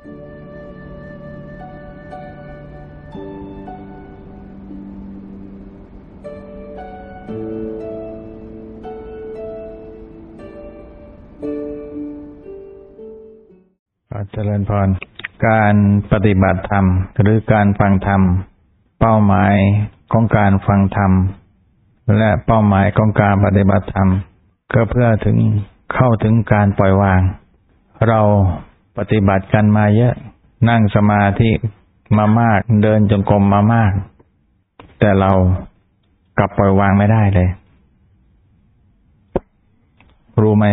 เจริญพร การปฏิบัติธรรม หรือการฟังธรรม เป้าหมายของการฟังธรรม และเป้าหมายของการปฏิบัติธรรม ก็เพื่อถึงเข้าถึงการปล่อยวาง เรา ปฏิบัติกันมาเยอะ นั่งสมาธิมามาก เดินจงกรมมามาก แต่เรากลับปล่อยวางไม่ได้เลย รู้ไหม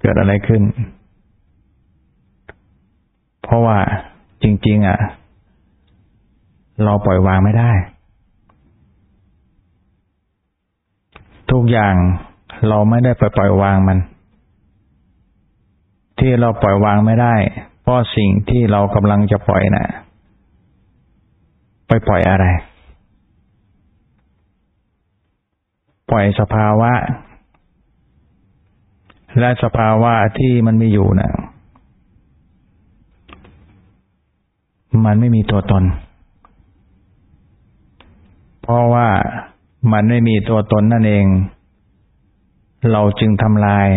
เกิดอะไรขึ้น เพราะว่าจริง ๆ อะ เราปล่อยวางไม่ได้ ทุกอย่างเราไม่ได้ไปปล่อยวางมัน ที่เราปล่อยวางไม่ได้ เพราะสิ่งที่เรากำลังจะปล่อยนะ่ะไปปล่อยอะไร ปล่อยสภาวะ และสภาวะที่มันมีอยู่นะ่ะมันไม่มีตัวตน เพราะว่ามันไม่มีตัวตนนั่นเอง เราจึงทำลาย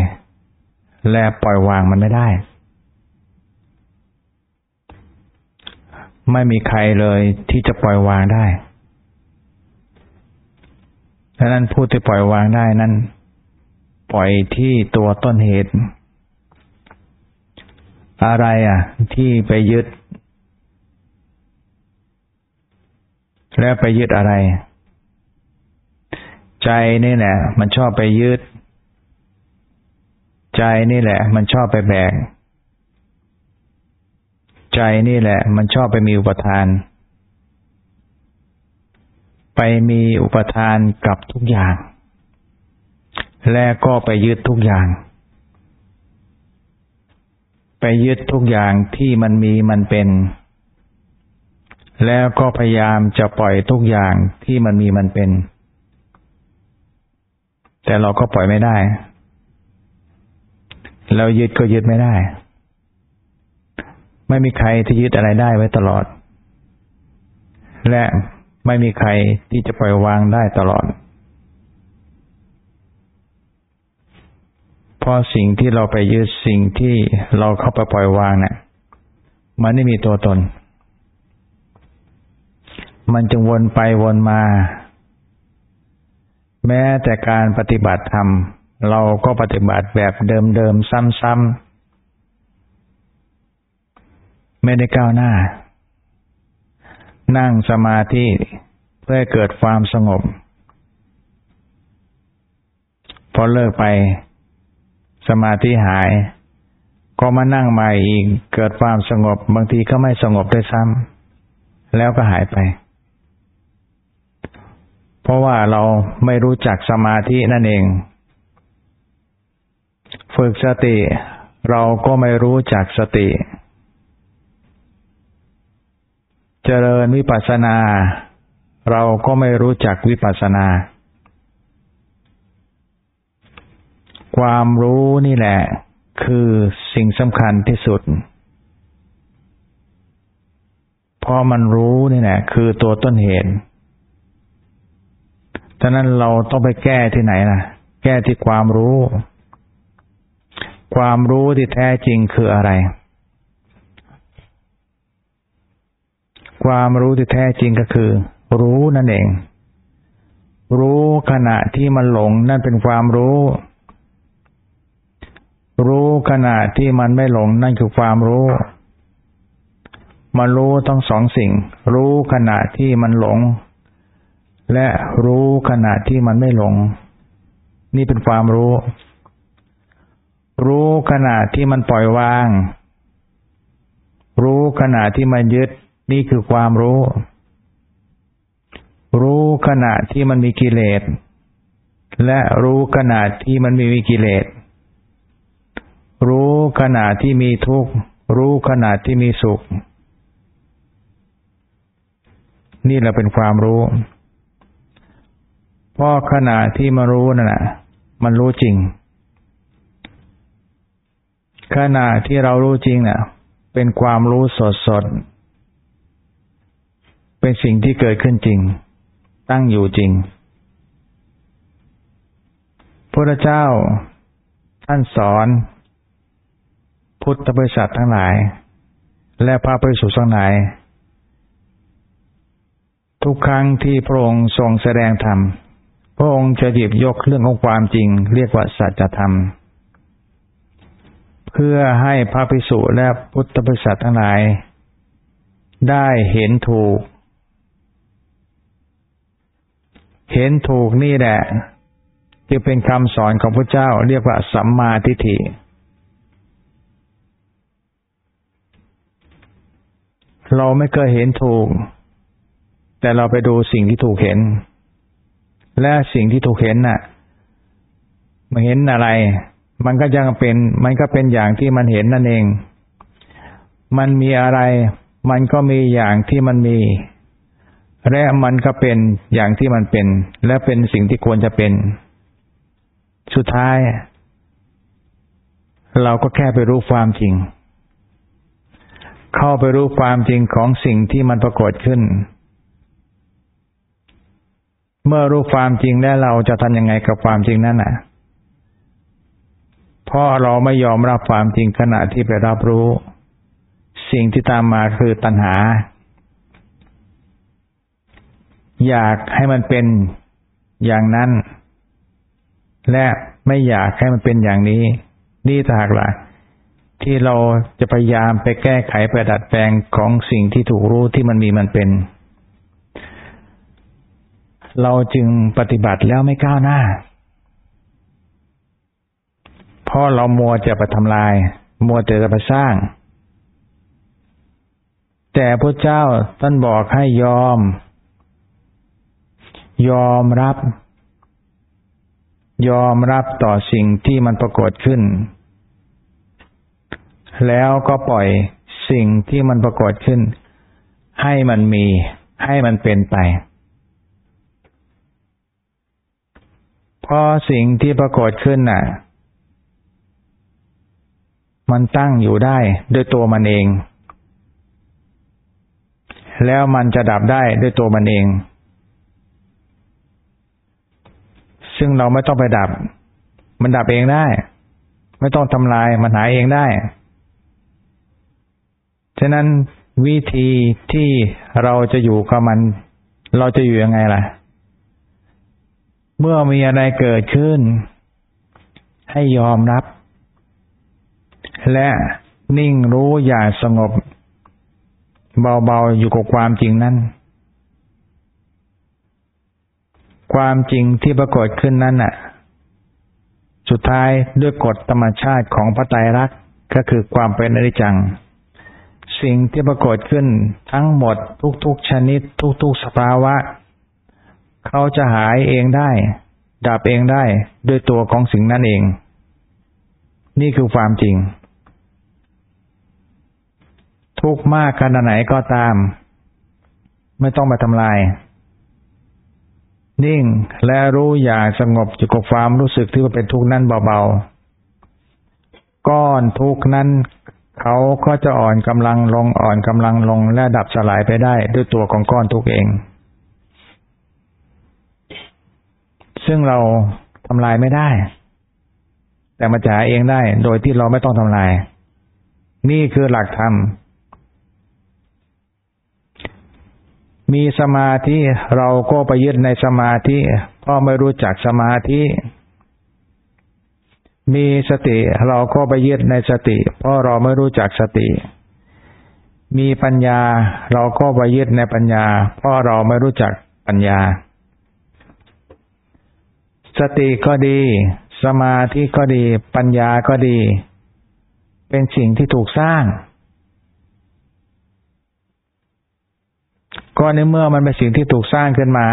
และปล่อยวางมันไม่ได้ ไม่มีใครเลยที่จะปล่อยวางได้ดังนั้นผู้ที่ปล่อยวางได้นั้น ปล่อยที่ตัวต้นเหตุ อะไรอะ ที่ไปยึด แล้วไปยึดอะไร ใจนี่แหละมันชอบไปยึด ใจนี่แหละ มันชอบไปแบก ใจนี่แหละ มันชอบไปมีอุปทาน ไปมีอุปทานกับทุกอย่าง และก็ไปยึดทุกอย่าง ไปยึดทุกอย่างที่มันมีมันเป็น แล้วก็พยายามจะปล่อยทุกอย่างที่มันมีมันเป็น แต่เราก็ปล่อยไม่ได้ เรายึดก็ยึดไม่ได้ ไม่มีใครที่ยึดอะไรได้ไว้ตลอด และไม่มีใครที่จะปล่อยวางได้ตลอด เพราะสิ่งที่เราไปยึดสิ่งที่เราเข้าไปปล่อยวางเนะี่ยมันไม่มีตัวตน มันจึงวนไปวนมา แม้แต่การปฏิบัติธรรม เราก็ปฏิบัติแบบเดิมๆ ซ้ำๆ ไม่ได้ก้าวหน้า นั่งสมาธิเพื่อเกิดความสงบ พอเลิกไป สมาธิหาย ก็มานั่งใหม่อีก เกิดความสงบ บางทีก็ไม่สงบด้วยซ้ำแล้วก็หายไป เพราะว่าเราไม่รู้จักสมาธินั่นเอง ฝึกสติ เราก็ไม่รู้จักสติ เจริญวิปัสสนา เราก็ไม่รู้จักวิปัสสนา ความรู้นี่แหละ คือสิ่งสำคัญที่สุดเพราะมันรู้นี่แหละคือตัวต้นเหตุฉะนั้นเราต้องไปแก้ที่ไหนล่ะ แก้ที่ความรู้ ความรู้ที่แท้จริงคืออะไร ความรู้ที่แท้จริงก็คือ รู้นั่นเอง รู้ขณะที่มันหลงนั่นเป็นความรู้ รู้ขณะที่มันไม่หลงนั่นคือความรู้มารู้ต้องสองสิ่ง รู้ขณะที่มันหลง และรู้ขณะที่มันไม่หลง นี่เป็นความรู้ รู้ขณะที่มันปล่อยวาง รู้ขณะที่มันยึด นี่คือความรู้ รู้ขณะที่มันมีกิเลส และรู้ขณะที่มันมีวิกิเลส รู้ขณะที่มีทุกข์ รู้ขณะที่มีสุข นี่แหละเป็นความรู้เพราะขณะที่มารู้นั่นแหละมันรู้จริง ขณะที่เรารู้จริงเนะ่ะ เป็นความรู้สดสด เป็นสิ่งที่เกิดขึ้นจริง ตั้งอยู่จริงพระเจ้า ท่านสอน พุทธบริษัททั้งหลาย และพระบริสุทธิ์ทั้งหลาย ทุกครั้งที่พระองค์ทรงแสดงธรรม พระองค์จะหยิบยกเรื่องของความจริง เรียกว่าสัจธรรม เพื่อให้พระภิกษุและพุทธบริษัททั้งหลาย ได้เห็นถูก เห็นถูกนี่แหละจึงเป็นคำสอนของพระเจ้าเรียกว่าสัมมาทิฏฐิ เราไม่เคยเห็นถูก แต่เราไปดูสิ่งที่ถูกเห็น และสิ่งที่ถูกเห็นน่ะมาเห็นอะไร มันก็ยังเป็น มันก็เป็นอย่างที่มันเห็นนั่นเอง มันมีอะไร มันก็มีอย่างที่มันมี และมันก็เป็นอย่างที่มันเป็น และเป็นสิ่งที่ควรจะเป็น สุดท้าย เราก็แค่ไปรู้ความจริง เข้าไปรู้ความจริงของสิ่งที่มันปรากฏขึ้น เมื่อรู้ความจริงแล้วเราจะทำยังไงกับความจริงนั้นอะ ราะเราไม่ยอมรับความจริงขณะที่ไปรับรู้ สิ่งที่ตามมาคือตัณหา อยากให้มันเป็นอย่างนั้น และไม่อยากให้มันเป็นอย่างนี้ นี่ถากละที่เราจะพยายามไปแก้ไขไปดัดแปลงของสิ่งที่ถูกรู้ที่มันมีมันเป็น เราจึงปฏิบัติแล้วไม่ก้าวหน้า ราะเรามัวจะไปทำลาย มัวแต่จะไปสร้าง แต่พระเจ้าท่านบอกให้ยอม ยอมรับ ยอมรับต่อสิ่งที่มันปรากฏขึ้น แล้วก็ปล่อยสิ่งที่มันปรากฏขึ้น ให้มันมี ให้มันเป็นไปเพราะสิ่งที่ปรากฏขึ้นน่ะ มันตั้งอยู่ได้ด้วยตัวมันเอง แล้วมันจะดับได้ด้วยตัวมันเอง ซึ่งเราไม่ต้องไปดับ มันดับเองได้ ไม่ต้องทำลายมันหายเองได้ ฉะนั้นวิธีที่เราจะอยู่กับมัน เราจะอยู่ยังไงล่ะ เมื่อมีอะไรเกิดขึ้น ให้ยอมรับ และนิ่งรู้อย่างสงบ เบาๆอยู่กับความจริงนั้น ความจริงที่ปรากฏขึ้นนั้นน่ะ สุดท้ายด้วยกฎธรรมชาติของพระไตรลักษณ์ก็คือความเป็นอนิจจัง สิ่งที่ปรากฏขึ้นทั้งหมดทุกๆชนิด ทุกๆสภาวะ เขาจะหายเองได้ ดับเองได้ด้วยตัวของสิ่งนั้นเอง นี่คือความจริง ทุกข์มากขนาดไหนก็ตาม ไม่ต้องมาทำลาย นิ่งและรู้อย่างสงบอยู่กับความรู้สึกที่ว่าเป็นทุกข์นั้นเบาๆ ก้อนทุกข์นั้น เขาก็จะอ่อนกำลังลงอ่อนกำลังลงและดับสลายไปได้ด้วยตัวของก้อนทุกข์เอง ซึ่งเราทำลายไม่ได้ แต่มาจ่ายเองได้ โดยที่เราไม่ต้องทำลาย นี่คือหลักธรรม มีสมาธิเราก็ไปยึดในสมาธิเพราะไม่รู้จักสมาธิ มีสติเราก็ไปยึดในสติ เพราะเราไม่รู้จักสติ มีปัญญาเราก็ไปยึดในปัญญา เพราะเราไม่รู้จักปัญญา สติก็ดี สมาธิก็ดี ปัญญาก็ดี เป็นสิ่งที่ถูกสร้าง ก็ในเมื่อมันเป็นสิ่งที่ถูกสร้างขึ้นมา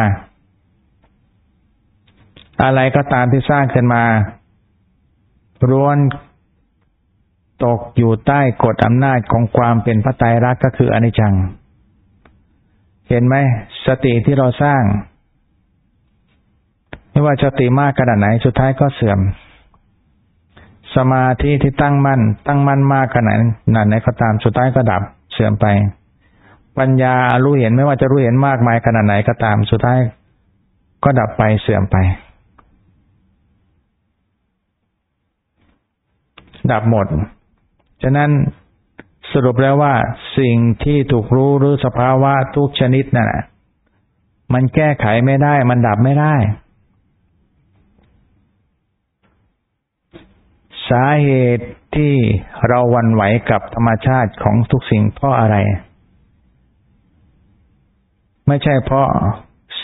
อะไรก็ตามที่สร้างขึ้นมาร้วนตกอยู่ใต้กฎอำนาจของความเป็นพระไตรลักษณ์ก็คืออนิจจัง เห็นไหมสติที่เราสร้าง ไม่ว่าสติมากขนาดไหนสุดท้ายก็เสื่อม สมาธิที่ตั้งมั่น ตั้งมั่นมากขนาดไหนก็ตามสุดท้ายก็ดับเสื่อมไป ปัญญารู้เห็นไม่ว่าจะรู้เห็นมากมายขนาดไหนก็ตามสุดท้ายก็ดับไปเสื่อมไป ดับหมด ฉะนั้นสรุปแล้วว่า สิ่งที่ถูกรู้หรือสภาวะทุกชนิดนั่นแหละมันแก้ไขไม่ได้ มันดับไม่ได้ สาเหตุที่เราวันไหวกับธรรมชาติของทุกสิ่งเพราะอะไร ไม่ใช่เพราะ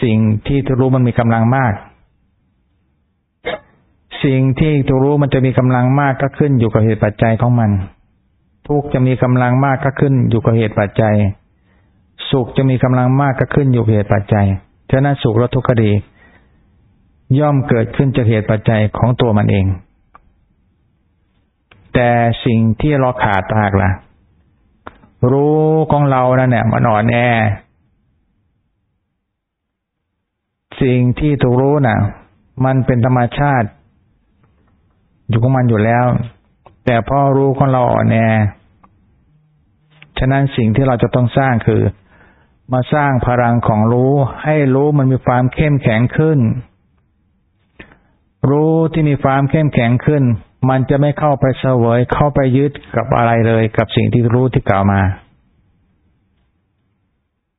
สิ่งที่ทุรู้มันมีกำลังมาก สิ่งที่ทุรู้มันจะมีกำลังมากก็ขึ้นอยู่กับเหตุปัจจัยของมัน ทุกจะมีกำลังมากก็ขึ้นอยู่กับเหตุปัจจัย สุขจะมีกำลังมากก็ขึ้นอยู่กับเหตุปัจจัยฉะนั้นสุขและทุกข์ดี ย่อมเกิดขึ้นจากเหตุปัจจัยของตัวมันเอง แต่สิ่งที่เราขาดตากละ่ะ รู้ของเรานั่นเนี่ยมันอ่อนแอ สิ่งที่ถูกรู้น่ะ มันเป็นธรรมชาติ อยู่ของมันอยู่แล้ว แต่พอรู้ของเราอ่อนแอฉะนั้นสิ่งที่เราจะต้องสร้างคือ มาสร้างพลังของรู้ ให้รู้มันมีความเข้มแข็งขึ้น รู้ที่มีความเข้มแข็งขึ้น มันจะไม่เข้าไปเสวยเข้าไปยึดกับอะไรเลย กับสิ่งที่รู้ที่กล่าวมา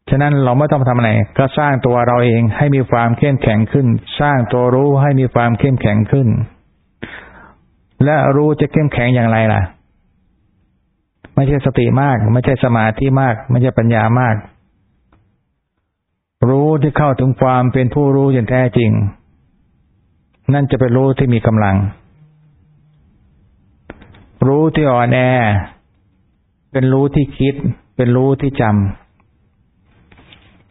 ฉะนั้นเราไม่ต้องทำอะไรก็สร้างตัวเราเองให้มีความเข้มแข็งขึ้น สร้างตัวรู้ให้มีความเข้มแข็งขึ้น และรู้จะเข้มแข็งอย่างไรล่ะ ไม่ใช่สติมาก ไม่ใช่สมาธิมาก ไม่ใช่ปัญญามาก รู้ที่เข้าถึงความเป็นผู้รู้อย่างแท้จริง นั่นจะเป็นรู้ที่มีกำลัง รู้ที่อ่อนแอ เป็นรู้ที่คิด เป็นรู้ที่จำ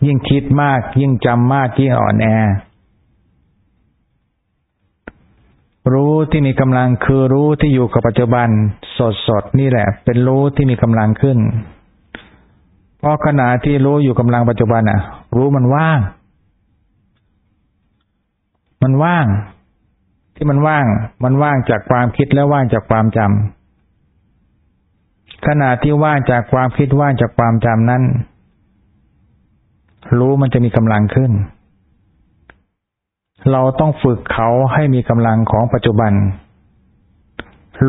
ยิ่งคิดมาก ยิ่งจำมาก ยิ่งอ่อนแอ รู้ที่มีกำลังคือรู้ที่อยู่กับปัจจุบัน สดสดนี่แหละ เป็นรู้ที่มีกำลังขึ้น เพราะขณะที่รู้อยู่กำลังปัจจุบันอะ รู้มันว่าง มันว่าง ที่มันว่าง มันว่างจากความคิดและว่างจากความจำขณะที่ว่างจากความคิดว่างจากความจำนั้น รู้มันจะมีกำลังขึ้น เราต้องฝึกเขาให้มีกำลังของปัจจุบัน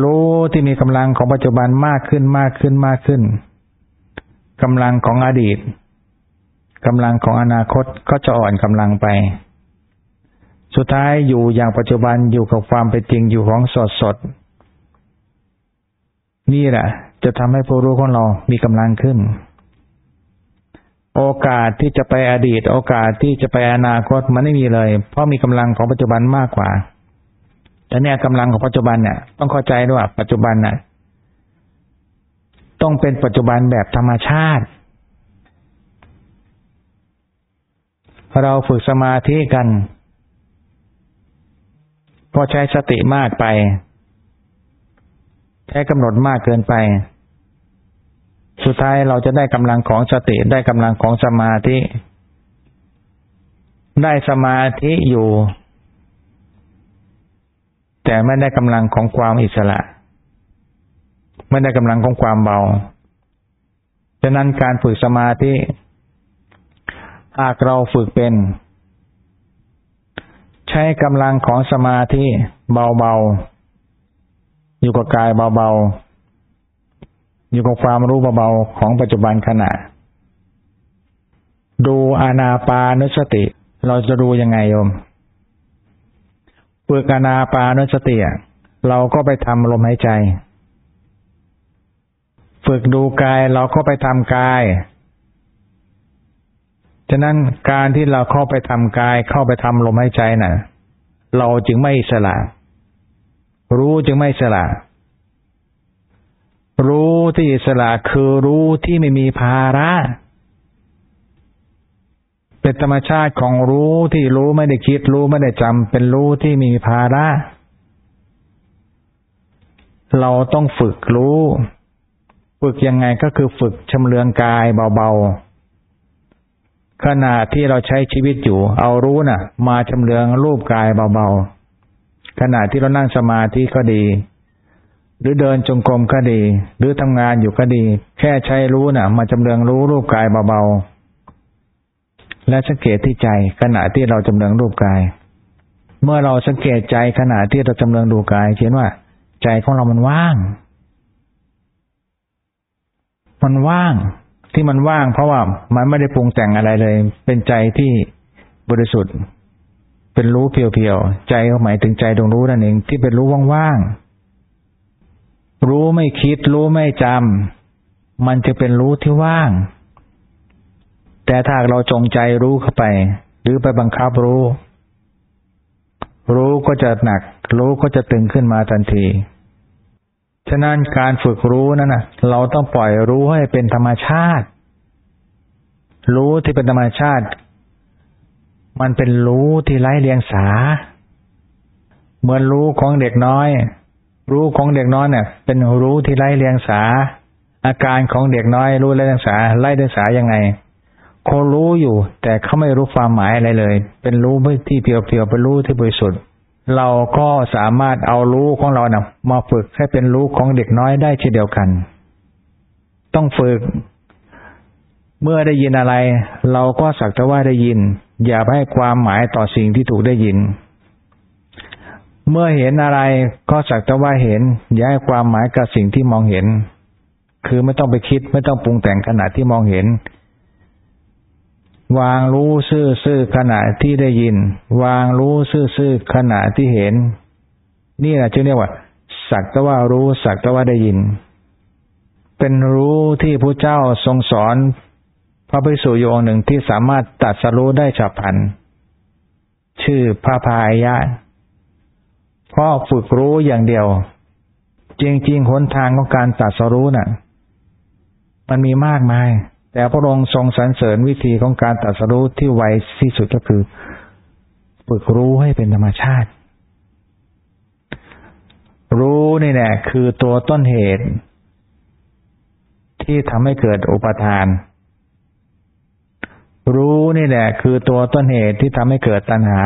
รู้ที่มีกำลังของปัจจุบันมากขึ้นมากขึ้นมากขึ้นกำลังของอดีตกำลังของอนาคตก็จะอ่อนกำลังไป สุดท้ายอยู่อย่างปัจจุบันอยู่กับความเป็นจริงอยู่ของสดสด นี่แหละ จะทำให้ผู้รู้ของเรามีกำลังขึ้น โอกาสที่จะไปอดีต โอกาสที่จะไปอนาคตมันไม่มีเลย เพราะมีกำลังของปัจจุบันมากกว่าแต่เนี่ยกำลังของปัจจุบันเนี่ยต้องเข้าใจด้วยว่าปัจจุบันน่ะ ต้องเป็นปัจจุบันแบบธรรมชาติ เราฝึกสมาธิกันก็ใช้สติมากไป ใช้กำหนดมากเกินไป สุดท้ายเราจะได้กำลังของสติได้กำลังของสมาธิ ได้สมาธิอยู่ แต่ไม่ได้กำลังของความอิสระ ไม่ได้กำลังของความเบาฉะนั้นการฝึกสมาธิ หากเราฝึกเป็น ใช้กำลังของสมาธิเบาๆ อยู่กับกายเบาๆ อยู่กับความรู้เบาๆของปัจจุบันขณะ ดูอานาปานุสติ เราจะดูยังไงโยมฝึกอานาปานุสติเราก็ไปทำลมหายใจ ฝึกดูกายเราก็ไปทำกายฉะนั้นการที่เราเข้าไปทำกายเข้าไปทำลมหายใจนะ่ะ เราจึงไม่สละรู้จึงไม่สละ รู้ที่อิสระคือรู้ที่ไม่มีภาระเป็นธรรมชาติของรู้ที่รู้ไม่ได้คิด รู้ไม่ได้จำเป็นรู้ที่มีภาระ เราต้องฝึกรู้ ฝึกยังไงก็คือฝึกชำเลืองกายเบาๆขณะที่เราใช้ชีวิตอยู่ เอารู้นะ่ะ มาชำเลืองรูปกายเบาๆขณะที่เรานั่งสมาธิก็ดี หรือเดินจงกรมก็ดี หรือทำงานอยู่ก็ดี แค่ใช้รู้นะ่ะ มาจำเรืองรู้รูปกายเบาๆ และสังเกตที่ใจขณะที่เราจำเรืองรูปกาย เมื่อเราสังเกตใจขณะที่เราจำเรืองดูกายเห็นว่า ใจของเรามันว่าง มันว่าง ที่มันว่าง เพราะว่ามันไม่ได้ปรุงแต่งอะไรเลย เป็นใจที่บริสุทธิ์ เป็นรู้เพียวๆใจหมายถึงใจดวงรู้นั่นเองที่เป็นรู้ว่างๆ รู้ไม่คิด รู้ไม่จำมันจะเป็นรู้ที่ว่าง แต่ถ้าเราจงใจรู้เข้าไป หรือไปบังคับรู้ รู้ก็จะหนัก รู้ก็จะตึงขึ้นมาทันทีฉะนั้นการฝึกรู้นั่นนะเราต้องปล่อยรู้ให้เป็นธรรมชาติ รู้ที่เป็นธรรมชาติ มันเป็นรู้ที่ไร้เลียงสา เหมือนรู้ของเด็กน้อย รู้ของเด็กน้อยเนี่ย เป็นรู้ที่ไล่เลียงสา อาการของเด็กน้อยรู้ไล่เลียงสาไล่เลียงสายังไงเขารู้อยู่ แต่เขาไม่รู้ความหมายอะไรเลย เป็นรู้ที่เพียวๆเป็นรู้ที่บริสุทธิ์เราก็สามารถเอารู้ของเราเนี่ยมาฝึกให้เป็นรู้ของเด็กน้อยได้เช่นเดียวกัน ต้องฝึก เมื่อได้ยินอะไร เราก็สักแต่ว่าได้ยิน อย่าให้ความหมายต่อสิ่งที่ถูกได้ยิน เมื่อเห็นอะไรก็สักแต่ว่าเห็น อย่าให้ความหมายกับสิ่งที่มองเห็น คือไม่ต้องไปคิดไม่ต้องปรุงแต่งขณะที่มองเห็น วางรู้ซื่อซื่อขณะที่ได้ยิน วางรู้ซื่อซื่อขณะที่เห็น นี่แหละจึงเรียกว่า สักแต่ว่ารู้สักแต่ว่าได้ยิน เป็นรู้ที่พระเจ้าทรงสอน พระภิกษุโยงหนึ่งที่สามารถตัดสรู้ได้ฉับพลันชื่อพระพายะ เพาะฝึกรู้อย่างเดียว จริงๆหนทางของการตัดสรู้นะ่ะ มันมีมากมาย แต่พระองค์ทรงสรรเสริญวิธีของการตัดสรู้ที่ไวที่สุดก็คือ ฝึกรู้ให้เป็นธรรมชาติ รู้นี่แหละคือตัวต้นเหตุ ที่ทำให้เกิดอุปทานรู้นี่แหละคือตัวต้นเหตุที่ทำให้เกิดตัณหา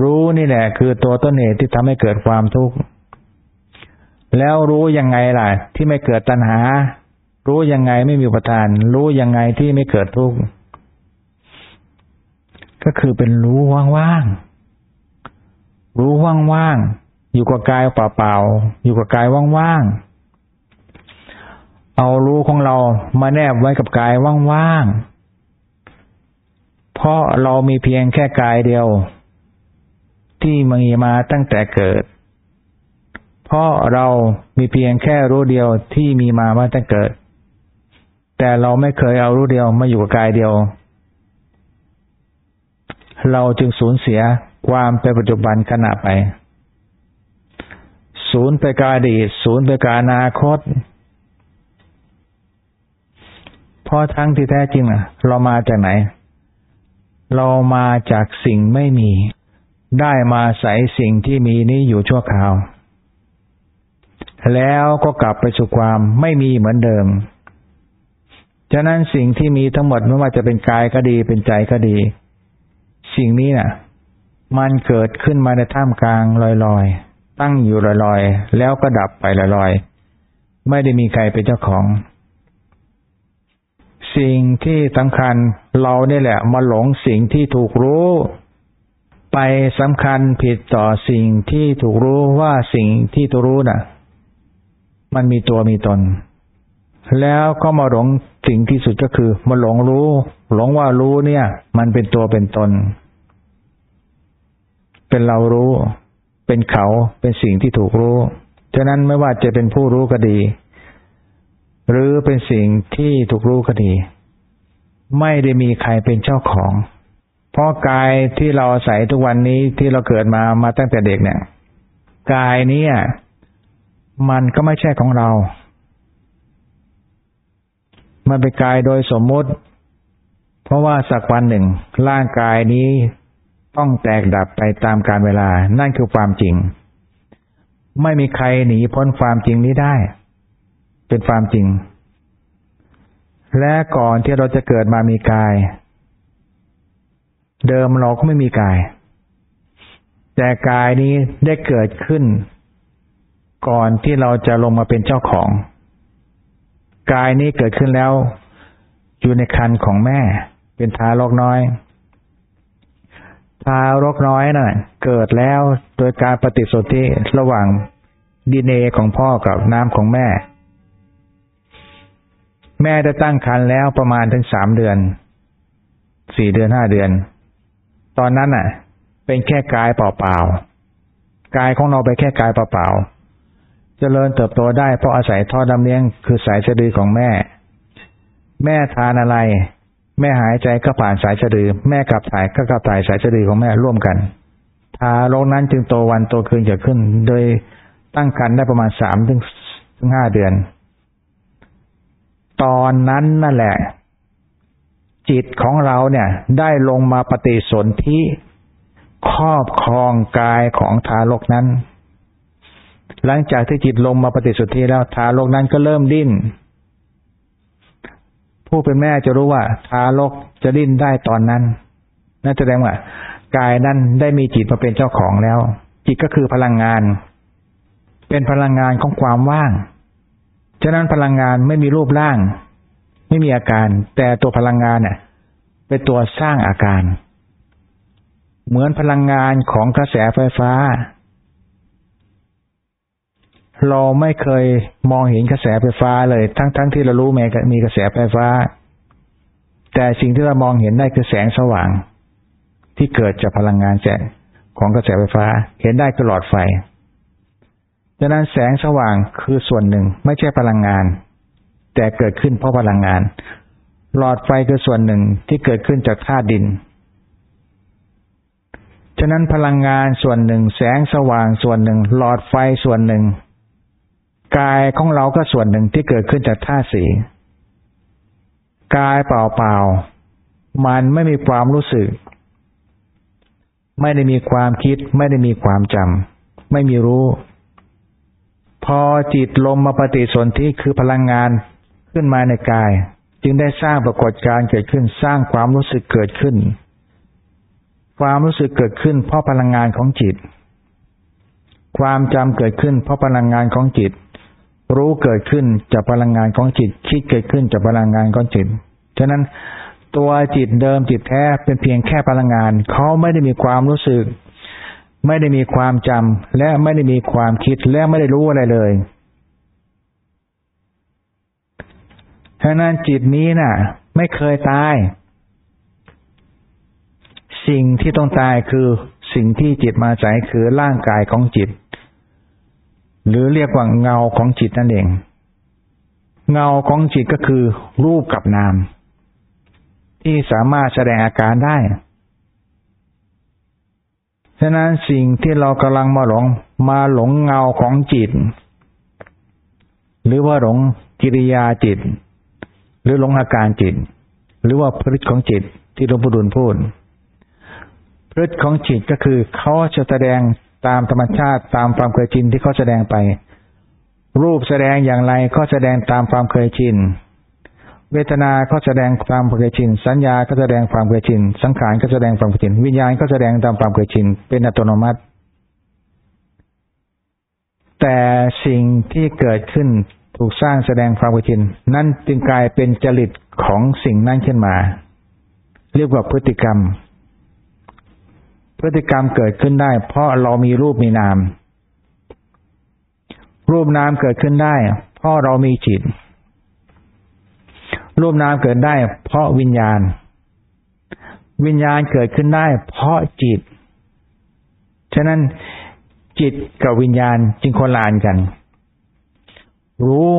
รู้นี่แหละ คือตัวต้นเหตุที่ทำให้เกิดความทุกข์ แล้วรู้ยังไงล่ะ ที่ไม่เกิดตัณหา รู้ยังไงไม่มีประทาน รู้ยังไงที่ไม่เกิดทุกข์ ก็คือเป็นรู้ว่างๆ รู้ว่างๆ อยู่กับกายเปล่าๆ อยู่กับกายว่างๆ เอารู้ของเรามาแนบไว้กับกายว่างๆ เพราะเรามีเพียงแค่กายเดียว ที่มีมาตั้งแต่เกิด เพราะเรามีเพียงแค่รู้เดียวที่มีมามาตั้งเกิด แต่เราไม่เคยเอารู้เดียวมาอยู่กับกายเดียว เราจึงสูญเสียความเป็นปัจจุบันขณะไป ศูนย์ไปกาอดีตศูนย์ไปกาอนาคตเพราะทั้งที่แท้จริงอะเรามาจากไหน เรามาจากสิ่งไม่มี ได้มาใส่สิ่งที่มีนี้อยู่ชั่วคราว แล้วก็กลับไปสู่ความไม่มีเหมือนเดิม ฉะนั้นสิ่งที่มีทั้งหมดไม่ว่าจะเป็นกายก็ดีเป็นใจก็ดี สิ่งนี้นะ่ะ มันเกิดขึ้นมาในท่ามกลางลอยๆ ตั้งอยู่ลอยๆ แล้วก็ดับไปลอยๆ ไม่ได้มีใครเป็นเจ้าของ สิ่งที่สำคัญเราเนี่ยแหละ มาหลงสิ่งที่ถูกรู้ ไปสำคัญผิดต่อสิ่งที่ถูกรู้ว่าสิ่งที่ถูกรู้น่ะ มันมีตัวมีตน แล้วก็มาหลงสิ่งที่สุดก็คือมาหลงรู้ หลงว่ารู้เนี่ย มันเป็นตัวเป็นตน เป็นเรารู้ เป็นเขาเป็นสิ่งที่ถูกรู้ฉะนั้นไม่ว่าจะเป็นผู้รู้ก็ดี หรือเป็นสิ่งที่ถูกรู้ก็ดี ไม่ได้มีใครเป็นเจ้าของ เพราะกายที่เราอาศัยทุกวันนี้ที่เราเกิดมามาตั้งแต่เด็กเนี่ยกายนี้มันก็ไม่ใช่ของเรา มันเป็นกายโดยสมมุติ เพราะว่าสักวันหนึ่ง ร่างกายนี้ต้องแตกดับไปตามกาลเวลา นั่นคือความจริง ไม่มีใครหนีพ้นความจริงนี้ได้ เป็นความจริง และก่อนที่เราจะเกิดมามีกาย เดิมเราก็ไม่มีกาย แต่กายนี้ได้เกิดขึ้น ก่อนที่เราจะลงมาเป็นเจ้าของ กายนี้เกิดขึ้นแล้ว อยู่ในคันของแม่ เป็นทารกน้อย ทารกน้อยนะ่ะ เกิดแล้วโดยการปฏิสนธิระหว่างดีเนของพ่อกับน้ำของแม่ แม่ได้ตั้งครรภ์แล้วประมาณถึงสามเดือน สี่เดือนห้าเดือน ตอนนั้นน่ะ เป็นแค่กายเปล่าๆกายของเราไปแค่กายเปล่าๆเจริญเติบโตได้เพราะอาศัยท่อดำเลี้ยงคือสายสะดือของแม่ แม่ทานอะไร แม่หายใจก็ผ่านสายสะดือ แม่ขับถ่ายก็ขับถ่ายสายสะดือของแม่ร่วมกันทารกนั้นจึงโตวันโตคืนจะขึ้น โดยตั้งครรภ์ได้ประมาณสามถึงห้าเดือน ตอนนั้นนั่นแหละ จิตของเราเนี่ยได้ลงมาปฏิสนธิครอบครองกายของทารกนั้น หลังจากที่จิตลงมาปฏิสนธิแล้วทารกนั้นก็เริ่มดิ้น ผู้เป็นแม่จะรู้ว่าทารกจะดิ้นได้ตอนนั้นนั่นแสดงว่ากายนั้นได้มีจิตมาเป็นเจ้าของแล้ว จิตก็คือพลังงาน เป็นพลังงานของความว่าง ฉะนั้นพลังงานไม่มีรูปร่าง ไม่มีอาการ แต่ตัวพลังงานเนี่ยเป็นตัวสร้างอาการ เหมือนพลังงานของกระแสไฟฟ้า เราไม่เคยมองเห็นกระแสไฟฟ้าเลย ทั้งๆทที่เรารู้แม้มีกระแสไฟฟ้า แต่สิ่งที่เรามองเห็นได้คือแสงสว่าง ที่เกิดจากพลังงานแสงของกระแสไฟฟ้า เห็นได้คือหลอดไฟฉะนั้นแสงสว่างคือส่วนหนึ่งไม่ใช่พลังงาน แต่เกิดขึ้นเพราะพลังงาน หลอดไฟคือส่วนหนึ่งที่เกิดขึ้นจากธาตุดิน ฉะนั้นพลังงานส่วนหนึ่ง แสงสว่างส่วนหนึ่ง หลอดไฟส่วนหนึ่ง กายของเราก็ส่วนหนึ่งที่เกิดขึ้นจากธาตุสีกายเปล่าๆ มันไม่มีความรู้สึก ไม่ได้มีความคิด ไม่ได้มีความจำไม่มีรู้ พอจิตลมมาปฏิสนธิคือพลังงาน ขึ้นมาในกาย จึงได้สร้างปรากฏการเกิดขึ้นสร้างความรู้สึกเกิดขึ้น ความรู้สึกเกิดขึ้น เพราะพลังงานของจิต ความจำเกิดขึ้น เพราะพลังงานของจิต รู้เกิดขึ้นจากพลังงานของจิต คิดเกิดขึ้นจากพลังงานของจิตฉะนั้นตัวจิตเดิมจิตแท้เป็นเพียงแค่พลังงาน เขาไม่ได้มีความรู้สึก ไม่ได้มีความจำและไม่ได้มีความคิดและไม่ได้รู้อะไรเลย ฉะนั้นจิตนี้นะ่ะ ไม่เคยตาย สิ่งที่ต้องตายคือสิ่งที่จิตมาใจคือร่างกายของจิต หรือเรียกว่าเงาของจิตนั่นเอง เงาของจิตก็คือรูปกับนาม ที่สามารถแสดงอาการได้ฉะนั้นสิ่งที่เรากำลังมาหลงมาหลงเงาของจิต หรือว่าหลงกิริยาจิต หรือหลงอาการจิต หรือว่าพฤติของจิตที่หลวงปู่ดุลพูดพฤติของจิตก็คือเขาจะแสดงตามธรรมชาติตามความเคยชินที่เขาแสดงไป รูปแสดงอย่างไรก็แสดงตามความเคยชินเวทนาก็แสดงความเคยชิน สัญญาก็แสดงความเคยชิน สังขารก็แสดงความเคยชิน วิญญาณก็แสดงตามความเคยชิน เป็นอัตโนมัติ แต่สิ่งที่เกิดขึ้น ถูกสร้างแสดงความเคยชิน นั่นจึงกลายเป็นจริตของสิ่งนั้นขึ้นมา เรียกว่าพฤติกรรม พฤติกรรมเกิดขึ้นได้ เพราะเรามีรูปมีนาม รูปนามเกิดขึ้นได้ เพราะเรามีจิต รูปนามเกิดได้ เพราะวิญญาณ วิญญาณเกิดขึ้นได้ เพราะจิต ฉะนั้นจิตกับวิญญาณจึงคนละอันกัน รู้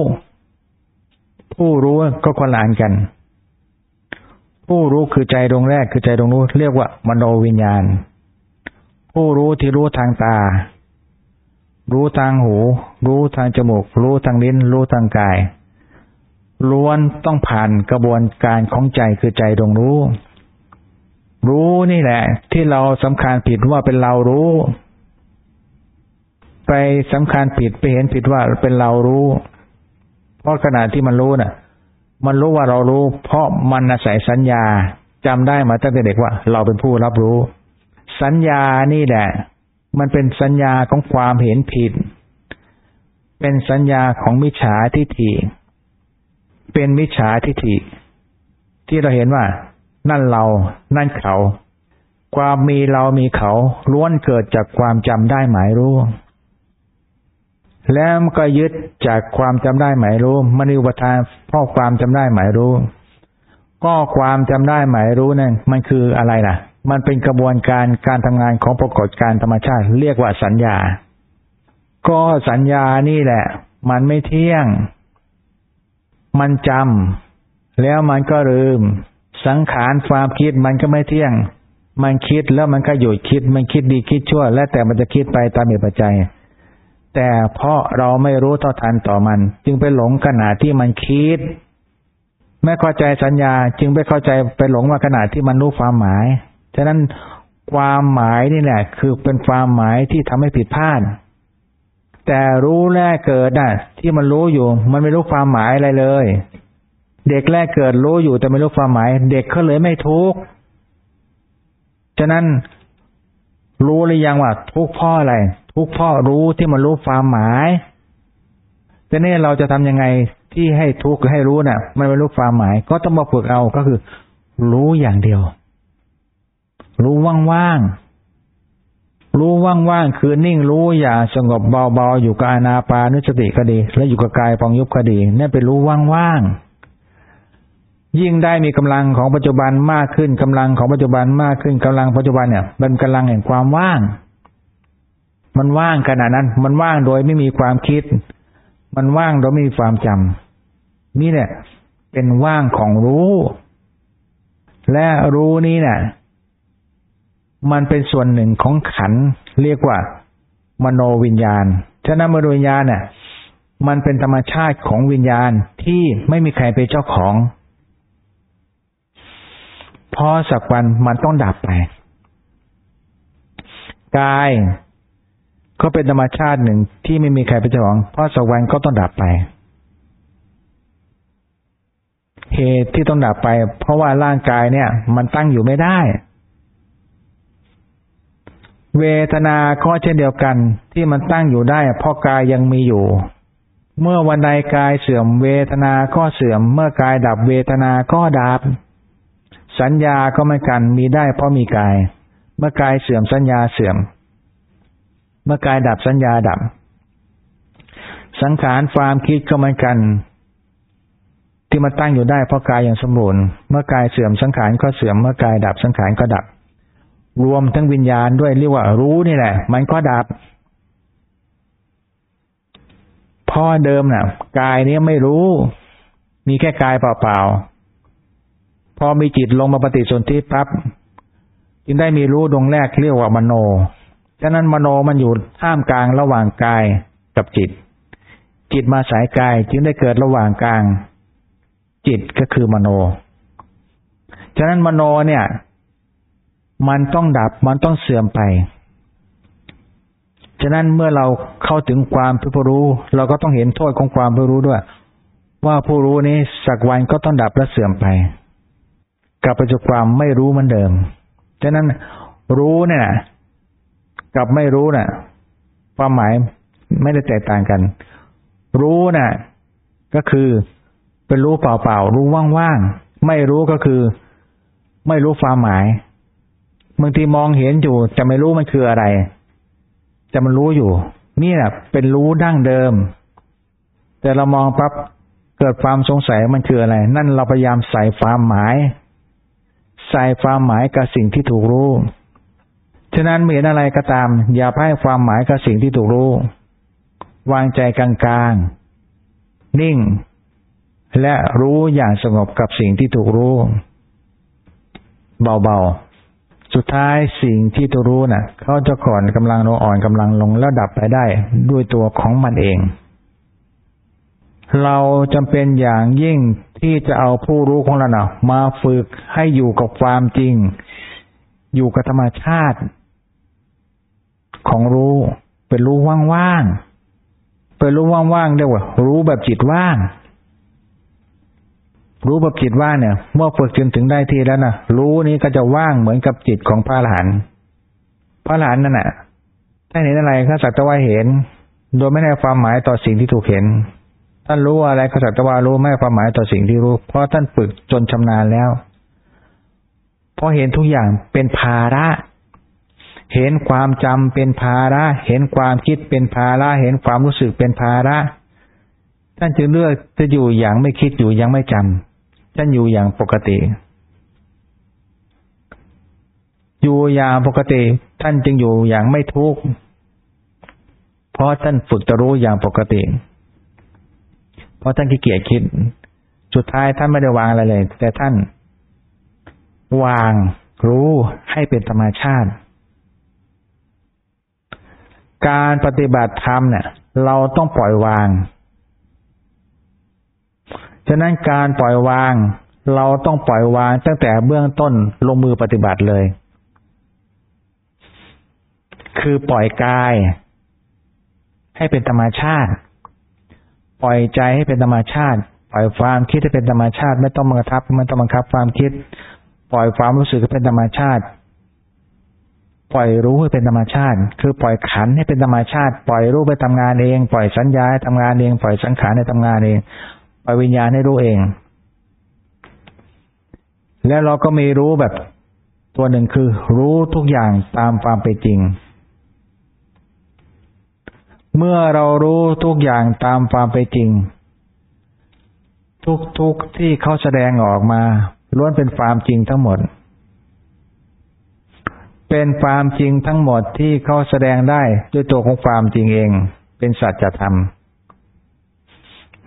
ผู้รู้ก็คนละอันกัน ผู้รู้คือใจดวงแรกคือใจดวงรู้ เรียกว่ามโนวิญญาณ ผู้รู้ที่รู้ทางตา รู้ทางหู รู้ทางจมูก รู้ทางลิ้น รู้ทางกาย ล้วนต้องผ่านกระบวนการของใจคือใจดวงรู้ รู้นี่แหละ ที่เราสำคัญผิดว่าเป็นเรารู้ ไปสำคัญผิดไปเห็นผิดว่าเป็นเรารู้ เพราะขณะที่มันรู้น่ะ มันรู้ว่าเรารู้ เพราะมันอาศัยสัญญาจำได้มาตั้งแต่เด็กว่า เราเป็นผู้รับรู้ สัญญานี่แหละ มันเป็นสัญญาของความเห็นผิด เป็นสัญญาของมิจฉาทิฏฐิเป็นมิจฉาทิฏฐิ ที่เราเห็นว่า นั่นเรานั่นเขา ความมีเรามีเขาล้วนเกิดจากความจำได้หมายรู้ แล้วก็ยึดจากความจำได้หมายรู้มณีอุปทานเพราะความจำได้หมายรู้ ก็ความจำได้หมายรู้นั่นมันคืออะไรล่ะ มันเป็นกระบวนการการทำงานของปรากฏการธรรมชาติ เรียกว่าสัญญา ก็สัญญานี่แหละ มันไม่เที่ยง มันจำแล้วมันก็ลืม สังขารความคิดมันก็ไม่เที่ยง มันคิดแล้วมันก็หยุดคิด มันคิดดีคิดชั่ว แล้วแต่มันจะคิดไปตามเหตุปัจจัย แต่เพราะเราไม่รู้ท่าทันต่อมัน จึงไปหลงขณะที่มันคิด ไม่เข้าใจสัญญาจึงไปเข้าใจไปหลงว่าขณะที่มันรู้ความหมาย ฉะนั้นความหมายนี่แหละ คือเป็นความหมายที่ทำให้ผิดพลาดแต่รู้แรกเกิดน่ะ ที่มันรู้อยู่ มันไม่รู้ความหมายอะไรเลย เด็กแรกเกิดรู้อยู่แต่ไม่รู้ความหมาย เด็กเขาเลยไม่ทุกข์ฉะนั้นรู้หรือยังว่าทุกข์พ่ออะไร ทุกพ่อรู้ที่มันรู้ความหมายแต่นี่เราจะทำยังไงที่ให้ทุกข์ให้รู้น่ะ มันไม่รู้ความหมาย ก็ต้องมาฝึกเอาก็คือ รู้อย่างเดียว รู้ว่างๆรู้ว่างๆคือนิ่งรู้อย่างสงบเบาๆอยู่กับอานาปานุสติก็ดี และอยู่กับกายปองยุบก็ดีนี่เป็นรู้ว่างๆยิ่งได้มีกำลังของปัจจุบันมากขึ้นกำลังของปัจจุบันมากขึ้นกำลังปัจจุบันเนี่ยเป็นกำลังแห่งความว่าง มันว่างขนาดนั้น มันว่างโดยไม่มีความคิด มันว่างโดยไม่มีความจำนี่เนี่ย เป็นว่างของรู้ และรู้นี้เนี่ยมันเป็นส่วนหนึ่งของขันเรียกว่า มโนวิญญาณ ฉะนั้นมโนวิญญาณเนี่ยมันเป็นธรรมชาติของวิญญาณที่ไม่มีใครเป็นเจ้าของ พอสักวันมันต้องดับไป กาย ก็เป็นธรรมชาติหนึ่งที่ไม่มีใครเป็นเจ้าของพอสักวันก็ต้องดับไป เหตุที่ต้องดับไป เพราะว่าร่างกายเนี่ย มันตั้งอยู่ไม่ได้ เวทนาก็เช่นเดียวกันที่มันตั้งอยู่ได้ เพราะกายยังมีอยู่ เมื่อวันใดกายเสื่อมเวทนาก็เสื่อม เมื่อกายดับเวทนาก็ดับ สัญญาก็ไม่กันมีได้เพราะมีกาย เมื่อกายเสื่อมสัญญาเสื่อม เมื่อกายดับสัญญาดับ สังขารความคิดก็เหมือนกัน ที่มันตั้งอยู่ได้เพราะกายอย่างสมบูรณ์เมื่อกายเสื่อมสังขารก็เสื่อมเมื่อกายดับสังขารก็ดับ รวมทั้งวิญญาณด้วยเรียกว่ารู้นี่แหละ มันก็ดับพ่อเดิมนะ่ะกายนี้ไม่รู้ มีแค่กายเปล่าๆพอมีจิตลงมาปฏิสนธิปั๊บจึงได้มีรู้ดวงแรกเรียกว่ามโน ฉะนั้นมโนมันอยู่ท่ามกลางระหว่างกายกับจิต จิตมาสายกายจึงได้เกิดระหว่างกลาง จิตก็คือมโนฉะนั้นมโนเนี่ย มันต้องดับมันต้องเสื่อมไป ฉะนั้นเมื่อเราเข้าถึงความผู้รู้ เราก็ต้องเห็นโทษของความผู้รู้ด้วย ว่าผู้รู้นี้สักวันก็ต้องดับและเสื่อมไปกลับไปจากความไม่รู้เหมือนเดิม ฉะนั้นรู้เนี่ย กับไม่รู้นี่ยความหมายไม่ได้แตกต่างกัน รู้น่ะ ก็คือเป็นรู้เปล่าๆรู้ว่างๆไม่รู้ก็คือ ไม่รู้ความหมายบางทีมองเห็นอยู่จะไม่รู้มันคืออะไรจะมันรู้อยู่ นี่แหละเป็นรู้ดั้งเดิม แต่เรามองปั๊บเกิดความสงสัยมันคืออะไร นั่นเราพยายามใส่ความหมาย ใส่ความหมายกับสิ่งที่ถูกรู้ ฉะนั้นเห็นอะไรก็ตาม อย่าให้ความหมายกับสิ่งที่ถูกรู้ วางใจกลางๆ นิ่ง และรู้อย่างสงบกับสิ่งที่ถูกรู้ เบาๆ สุดท้ายสิ่งที่ตัวรู้นะ่ะ เขาจะก่อนกำลังลงอ่อนกำลังลงแล้วดับไปได้ด้วยตัวของมันเอง เราจำเป็นอย่างยิ่งที่จะเอาผู้รู้ของเรานะมาฝึกให้อยู่กับความจริงอยู่กับธรรมชาติ ของรู้ เป็นรู้ว่างๆเป็นรู้ว่างๆเรียกว่า รู้แบบจิตว่าง รู้แบบจิตว่างเนี่ย เมื่อฝึกจนถึงได้ที่แล้วนะรู้นี้ก็จะว่างเหมือนกับจิตของพระหลานพระหลานนั่นแหะถ้าเห็นอะไรก็สักแต่ว่าเห็น โดยไม่ได้ความหมายต่อสิ่งที่ถูกเห็น ท่านรู้อะไรก็สักแต่ว่ารู้ไม่ให้ความหมายต่อสิ่งที่รู้ เพราะท่านฝึกจนชำนาญแล้วพราะเห็นทุกอย่างเป็นภาระ เห็นความจำเป็นภาระ เห็นความคิดเป็นภาระ เห็นความรู้สึกเป็นภาระ ท่านจึงเลือกจะอยู่อย่างไม่คิดอยู่อย่างไม่จำท่านอยู่อย่างปกติ อยู่อย่างปกติ ท่านจึงอยู่อย่างไม่ทุกข์ เพราะท่านฝึกจะรู้อย่างปกติ เพราะท่านขี้เกียจคิด สุดท้ายท่านไม่ได้วางอะไรเลย แต่ท่าน วางรู้ให้เป็นธรรมชาติ การปฏิบัติธรรมเนี่ย เราต้องปล่อยวาง ฉะนั้นการปล่อยวาง เราต้องปล่อยวางตั้งแต่เบื้องต้นลงมือปฏิบัติเลย คือปล่อยกาย ให้เป็นธรรมชาติ ปล่อยใจให้เป็นธรรมชาติ ปล่อยความคิดให้เป็นธรรมชาติ ไม่ต้องบังคับ ไม่ต้องบังคับความคิด ปล่อยความรู้สึกให้เป็นธรรมชาติ ปล่อยรู้ให้เป็นธรรมชาติ คือปล่อยขันให้เป็นธรรมชาติ ปล่อยรู้ไปทำงานเอง ปล่อยสัญญาให้ทำงานเอง ปล่อยสังขารให้ทำงานเอง ปล่อยวิญญาณให้รู้เอง แล้วเราก็มีรู้แบบตัวหนึ่งคือ รู้ทุกอย่างตามความเป็นจริง เมื่อเรารู้ทุกอย่างตามความเป็นจริง ทุกๆทที่เขาแสดงออกมาล้วนเป็นความจริงทั้งหมด เป็นความจริงทั้งหมดที่เขาแสดงได้ด้วยตัวของความจริงเอง เป็นสัจธรรม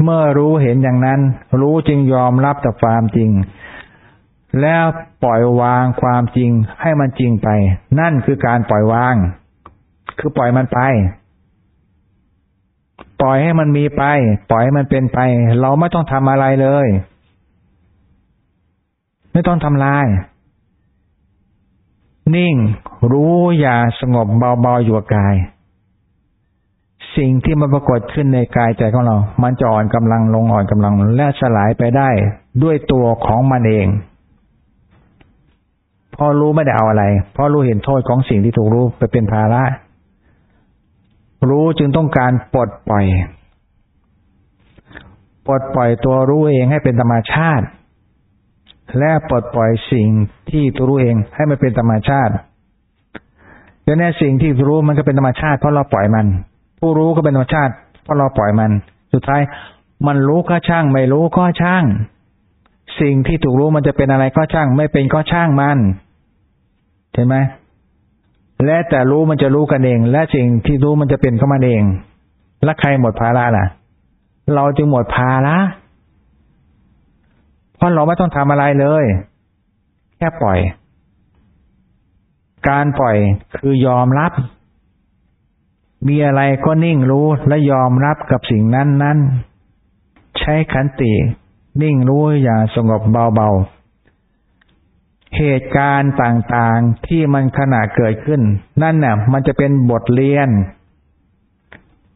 เมื่อรู้เห็นอย่างนั้น รู้จึงยอมรับแต่ความจริง แล้วปล่อยวางความจริงให้มันจริงไป นั่นคือการปล่อยวาง คือปล่อยมันไป ปล่อยให้มันมีไป ปล่อยให้มันเป็นไป เราไม่ต้องทำอะไรเลย ไม่ต้องทำลาย นิ่ง รู้อย่าสงบเบาๆอยู่กับกาย สิ่งที่มันปรากฏขึ้นในกายใจของเรา มันจะอ่อนกำลังลงอ่อนกำลัง และสลายไปได้ด้วยตัวของมันเองพอรู้ไม่ได้เอาอะไร เพราะรู้เห็นโทษของสิ่งที่ถูกรู้ไปเป็นภาระ รู้จึงต้องการปลดปล่อย ปลดปล่อยตัวรู้เองให้เป็นธรรมชาติ และปลดปล่อยสิ่งที่ตัวรู้เองให้มันเป็นธรรมชาติดังนั้นสิ่งที่รู้มันก็เป็นธรรมชาติเพราะเราปล่อยมัน ผู้รู้ก็เป็นธรรมชาติเพราะเราปล่อยมัน สุดท้าย มันรู้ก็ช่าง ไม่รู้ก็ช่าง สิ่งที่ถูกรู้มันจะเป็นอะไรก็ช่าง ไม่เป็นก็ช่างมันเห็นไหมและแต่รู้มันจะรู้กันเอง และสิ่งที่รู้มันจะเป็นเข้ามาเอง แล้วใครหมดภาระล่ะ เราจึงหมดภาระ เพราะเราไม่ต้องทำอะไรเลย แค่ปล่อย การปล่อยคือยอมรับ มีอะไรก็นิ่งรู้และยอมรับกับสิ่งนั้นนั้นใช้ขันติ นิ่งรู้อย่างสงบเบาๆ เหตุการณ์ต่างๆที่มันขณะเกิดขึ้น นั่นน่ะ มันจะเป็นบทเรียน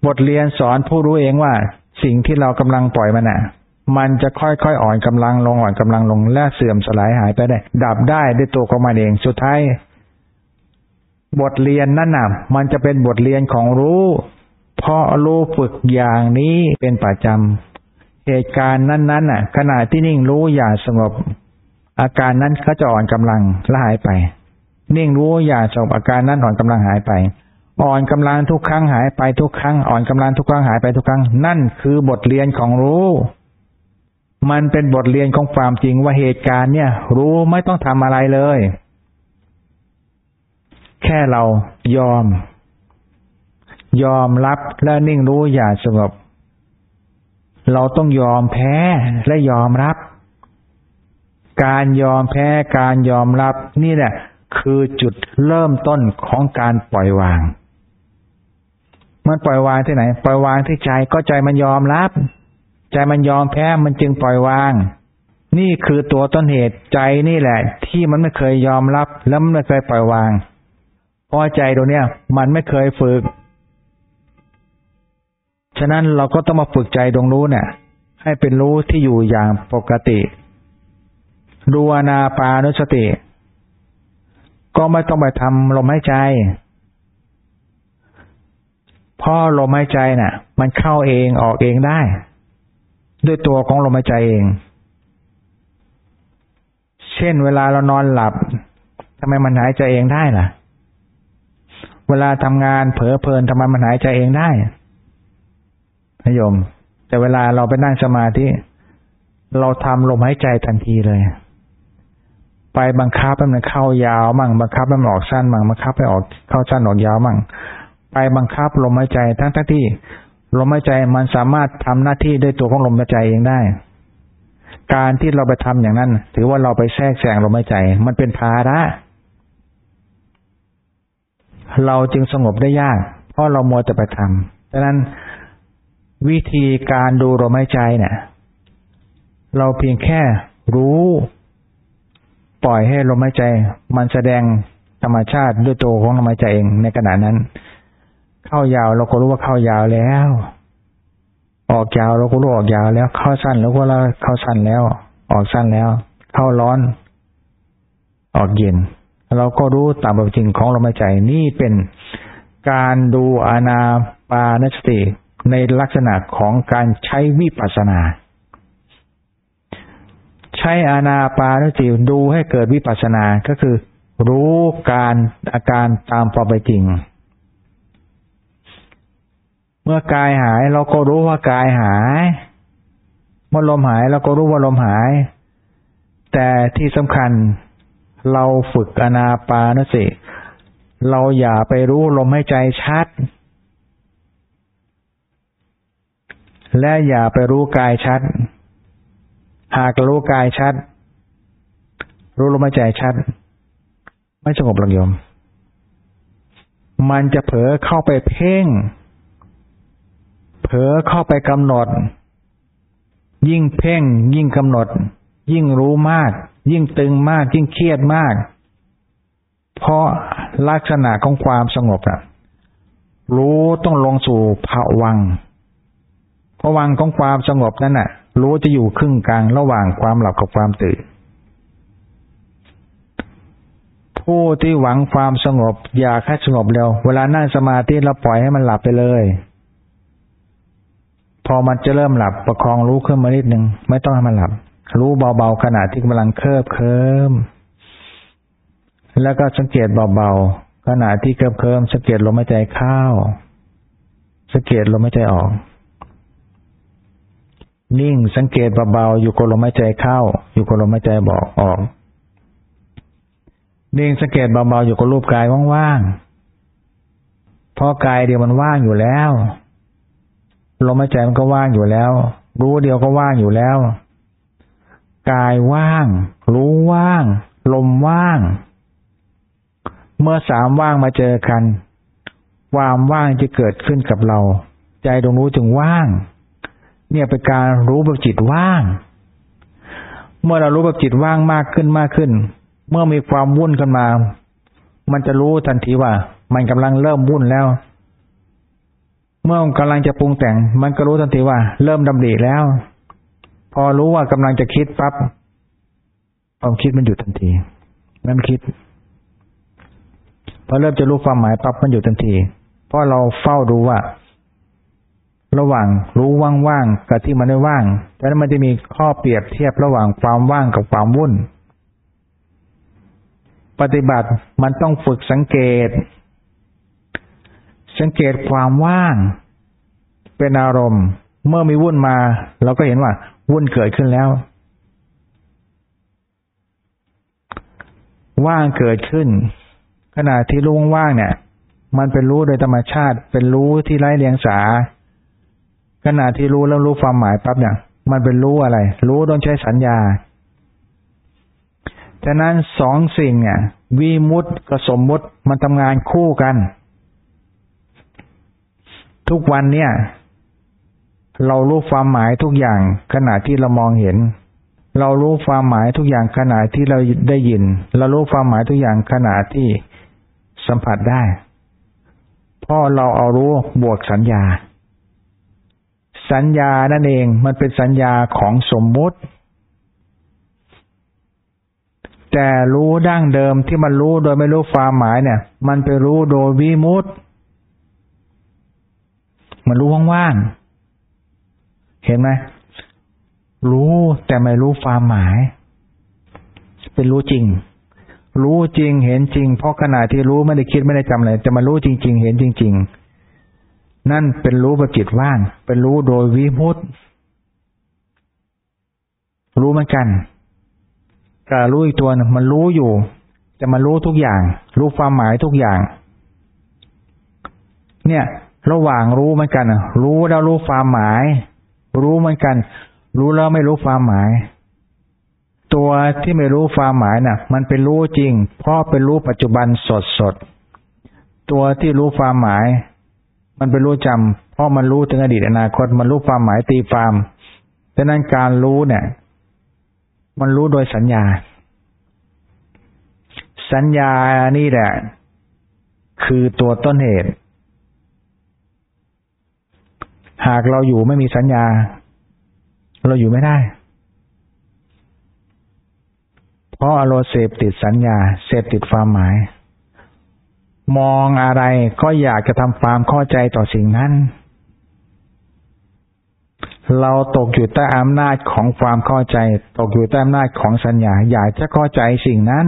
บทเรียนสอนผู้รู้เองว่า สิ่งที่เรากำลังปล่อยมันน่ะ มันจะค่อยๆอ่อนกำลังลงอ่อนกำลังลงและเสื่อมสลายหายไปได้ ดับได้ด้วยตัวของมันเองสุดท้ายบทเรียนนั่นน่ะมันจะเป็นบทเรียนของรู้เพราะรู้ฝึกอย่างนี้เป็นประจำเหตุการณ์นั้นๆน่ะ ขณะที่นิ่งรู้อย่าสงบ อาการนั้นก็จะอ่อนกำลังและหายไป นิ่งรู้อย่าจบอาการนั้นอ่อนกำลังหายไป อ่อนกำลังทุกครั้งหายไปทุกครั้ง อ่อนกำลังทุกครั้งหายไปทุกครั้ง นั่นคือบทเรียนของรู้ มันเป็นบทเรียนของความจริงว่าเหตุการณ์เนี่ย รู้ไม่ต้องทำอะไรเลย แค่เรายอม ยอมรับและนิ่งรู้อย่าสงบ เราต้องยอมแพ้และยอมรับ การยอมแพ้การยอมรับนี่แหละคือจุดเริ่มต้นของการปล่อยวาง มันปล่อยวางที่ไหน ปล่อยวางที่ใจก็ใจมันยอมรับ ใจมันยอมแพ้มันจึงปล่อยวาง นี่คือตัวต้นเหตุใจนี่แหละ ที่มันไม่เคยยอมรับ แล้วมันไม่เคยปล่อยวางเพราะใจตรงเนี้ยมันไม่เคยฝึก ฉะนั้นเราก็ต้องมาฝึกใจตรงรู้เนี่ย ให้เป็นรู้ที่อยู่อย่างปกติดูอนาปานุสติ ก็ไม่ต้องไปทำลมหายใจเพราะลมหายใจน่ะ มันเข้าเองออกเองได้ ด้วยตัวของลมหายใจเอง เช่น เวลาเรานอนหลับทำไมมันหายใจเองได้ล่ะ เวลาทำงานเผลอเพลินทำไมมันหายใจเองได้พยม แต่เวลาเราไปนั่งสมาธิเราทำลมหายใจทันทีเลย ไปบังคับให้มันเข้ายาวมั่งบังคับให้มันออกสั้นมั่งบังคับให้ออกเข้าสั้นออกยาวมั่งไปบังคับลมหายใจทั้งทั้งที่ ลมหายใจมันสามารถทำหน้าที่ด้วยตัวของลมหายใจเองได้ การที่เราไปทำอย่างนั้น ถือว่าเราไปแทรกแซงลมหายใจ มันเป็นภาระเราจึงสงบได้ยาก เพราะเรามัวแต่ไปทำดังนั้นวิธีการดูลมหายใจเนี่ย เราเพียงแค่รู้ ปล่อยให้ลมหายใจ มันแสดงธรรมชาติด้วยตัวของลมหายใจเองในขณะนั้น เข้ายาวเราก็รู้ว่าเข้ายาวแล้ว ออกยาวเราก็รู้ออกยาวแล้ว เข้าสั้นเราก็รู้เข้าสั้นแล้ว ออกสั้นแล้ว เข้าร้อน ออกเย็น เราก็รู้ตามเป็นจริงของลมหายใจนี่เป็นการดูอานาปานสติในลักษณะของการใช้วิปัสสนา ใช้อานาปานสติดูให้เกิดวิปัสสนาก็คือ รู้การอาการตามความเป็นจริง มื่อกายหายเราก็รู้ว่ากายหายเมื่อลมหายเราก็รู้ว่าลมหาย แต่ที่สำคัญเราฝึกอนาปานสิ เราอย่าไปรู้ลมหายใจชัด และอย่าไปรู้กายชัด หากรู้กายชัด รู้ลมหายใจชัด ไม่สงบหลังโยม มันจะเผลอเข้าไปเพ่ง เผลอเข้าไปกำหนด ยิ่งเพ่ง ยิ่งกำหนด ยิ่งรู้มาก ยิ่งตึงมาก ยิ่งเครียดมาก เพราะลักษณะของความสงบอะรู้ต้องลงสู่ภาวังภาวังของความสงบนั่นน่ะ รู้จะอยู่ครึ่งกลางระหว่างความหลับกับความตื่นผู้ที่หวังความสงบ อยากให้สงบเร็ว เวลานั่งสมาธิเราปล่อยให้มันหลับไปเลย อมันจะเริ่มหลับประคองรู้ขึ้นมานิดนึงไม่ต้องให้มันหลับ รู้เบาๆขณะที่กำลังเคลิบเคลิมแล้วก็สังเกตเบาๆขณะที่เคลิบเคลิมสังเกตลมหายใจเข้าสังเกตลมหายใจออก นิ่งสังเกตเบาๆอยู่กับลมหายใจเข้า อยู่กับลมหายใจบอกออกนิ่งสังเกตเบาๆอยู่กับรูปกายว่างๆพราะกายเดียวมันว่างอยู่แล้ว ลมหายใจมันก็ว่างอยู่แล้ว รู้เดียวก็ว่างอยู่แล้ว กายว่าง รู้ว่าง ลมว่าง เมื่อสามว่างมาเจอกัน ความว่างจะเกิดขึ้นกับเรา ใจตรงรู้จึงว่าง เนี่ยเป็นการรู้แบบจิตว่าง เมื่อเรารู้แบบจิตว่างมากขึ้นมากขึ้น เมื่อมีความวุ่นขึ้นมา มันจะรู้ทันทีว่า มันกำลังเริ่มวุ่นแล้ว เมื่อกำลังจะปรุงแต่ง มันก็รู้ทันทีว่า เริ่มดำริแล้ว พอรู้ว่ากำลังจะคิดปั๊บความคิดมันหยุดทันทีนั่นคิด พอเริ่มจะรู้ความหมายปั๊บมันหยุดทันที เพราะเราเฝ้าดูว่า ระหว่างรู้ว่างๆกับที่มันไม่ว่างแต่นั้นมันจะมีข้อเปรียบเทียบระหว่างความว่างกับความวุ่น ปฏิบัติมันต้องฝึกสังเกต สังเกตความว่างเป็นอารมณ์ เมื่อมีวุ่นมา เราก็เห็นว่า วุ่นเกิดขึ้นแล้ว ว่างเกิดขึ้น ขณะที่รู้ว่างเนี่ย มันเป็นรู้โดยธรรมชาติ เป็นรู้ที่ไร้เลียงสา ขณะที่รู้แล้วรู้ความหมายปั๊บเนี่ย มันเป็นรู้อะไร รู้ต้องใช้สัญญาฉะนั้นสองสิ่งเนี่ยวีมุตกับสมมุติมันทำงานคู่กัน ทุกวันเนี่ย เรารู้ความหมายทุกอย่างขณะที่เรามองเห็น เรารู้ความหมายทุกอย่างขณะที่เราได้ยิน เรารู้ความหมายทุกอย่างขณะที่สัมผัสได้เพราะเราเอารู้บวกสัญญา สัญญานั่นเองมันเป็นสัญญาของสมมุติ แต่รู้ดั้งเดิมที่มันรู้โดยไม่รู้ความหมายเนี่ย มันไปรู้โดยวิมุตต มันรู้ว่างๆ เห็นไหม รู้แต่ไม่รู้ความหมาย เป็นรู้จริง รู้จริงเห็นจริง เพราะขณะที่รู้ไม่ได้คิดไม่ได้จำอะไรจะมารู้จริง ๆ เห็นจริง ๆ นั่นเป็นรู้แบบจิตว่าง เป็นรู้โดยวิมุตรู้เหมือนกันกับรู้อีกตัวนึงมันรู้อยู่ จะมารู้ทุกอย่าง รู้ความหมายทุกอย่าง เนี่ย ระหว่างรู้เหมือนกัน รู้แล้วรู้ความหมาย รู้เหมือนกัน รู้แล้วไม่รู้ความหมาย ตัวที่ไม่รู้ความหมายน่ะ มันเป็นรู้จริง เพราะเป็นรู้ปัจจุบันสดสดตัวที่รู้ความหมาย มันเป็นรู้จำเพราะมันรู้ถึงอดีตอนาคต มันรู้ความหมายตีความดังนั้นการรู้เนี่ย มันรู้โดยสัญญา สัญญานี่แหละ คือตัวต้นเหตุ หากเราอยู่ไม่มีสัญญา เราอยู่ไม่ได้ เพราะอารมณ์เสพติดสัญญา เสพติดความหมาย มองอะไรก็อยากจะทำความเข้าใจต่อสิ่งนั้น เราตกอยู่ใต้อำนาจของความเข้าใจ ตกอยู่ใต้อำนาจของสัญญา อยากจะเข้าใจสิ่งนั้น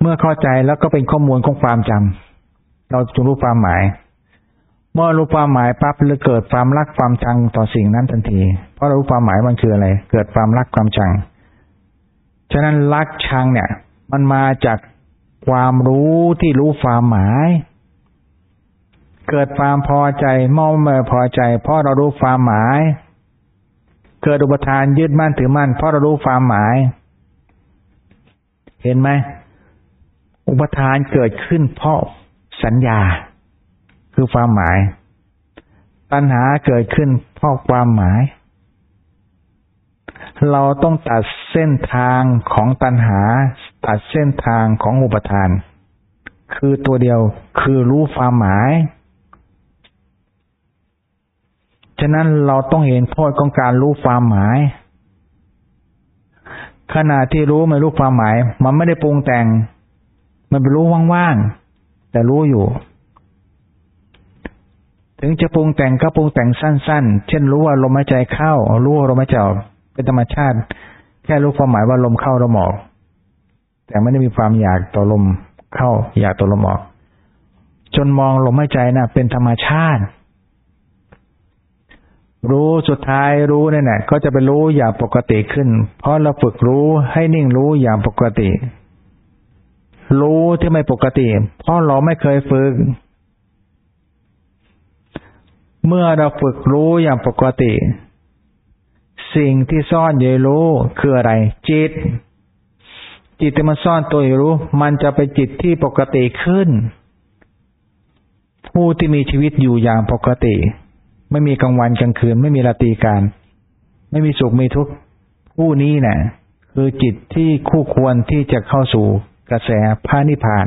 เมื่อเข้าใจแล้วก็เป็นข้อมูลของความจำเราจะรู้ความหมาย เมื่อรู้ความหมายปั๊บเลยเกิดความรักความชังต่อสิ่งนั้นทันที เพราะรู้ความหมายมันคืออะไร เกิดความรักความชัง ฉะนั้นรักชังเนี่ย มันมาจากความรู้ที่รู้ความหมาย เกิดความพอใจมองไม่พอใจ เพราะเรารู้ความหมาย เกิดอุปทานยึดมั่นถือมั่น เพราะเรารู้ความหมาย เห็นไหมอุปทานเกิดขึ้นเพราะสัญญา คือความหมาย ปัญหาเกิดขึ้นเพราะความหมาย เราต้องตัดเส้นทางของตัณหา ตัดเส้นทางของอุปทาน คือตัวเดียวคือรู้ความหมาย ฉะนั้นเราต้องเห็นโทษของการรู้ความหมาย ขณะที่รู้ไม่รู้ความหมาย มันไม่ได้ปรุงแต่ง มันเป็นรู้ว่างๆแต่รู้อยู่ ถึงจะปรุงแต่งก็ปรุงแต่งสั้น ๆ เช่นรู้ว่าลมหายใจเข้า รู้ว่าลมหายใจออกเป็นธรรมชาติ แค่รู้ความหมายว่าลมเข้าลมออก แต่ไม่ได้มีความอยากต่อลมเข้า อยากต่อลมออก จนมองลมหายใจนะ่ะ เป็นธรรมชาติ รู้สุดท้ายรู้เนี่ยนะก็จะไปรู้อย่างปกติขึ้น เพราะเราฝึกรู้ให้นิ่งรู้อย่างปกติ รู้ที่ไม่ปกติ เพราะเราไม่เคยฝึก เมื่อเราฝึกรู้อย่างปกติ สิ่งที่ซ่อนอยู่รู้คืออะไร จิต จิตที่มันซ่อนตัวอยู่รู้ มันจะไปจิตที่ปกติขึ้น ผู้ที่มีชีวิตอยู่อย่างปกติ ไม่มีกลางวันกลางคืน ไม่มีราตรีการ ไม่มีสุขมีทุกข์ผู้นี้นะ่ะ คือจิตที่คู่ควรที่จะเข้าสู่กระแสพระนิพพาน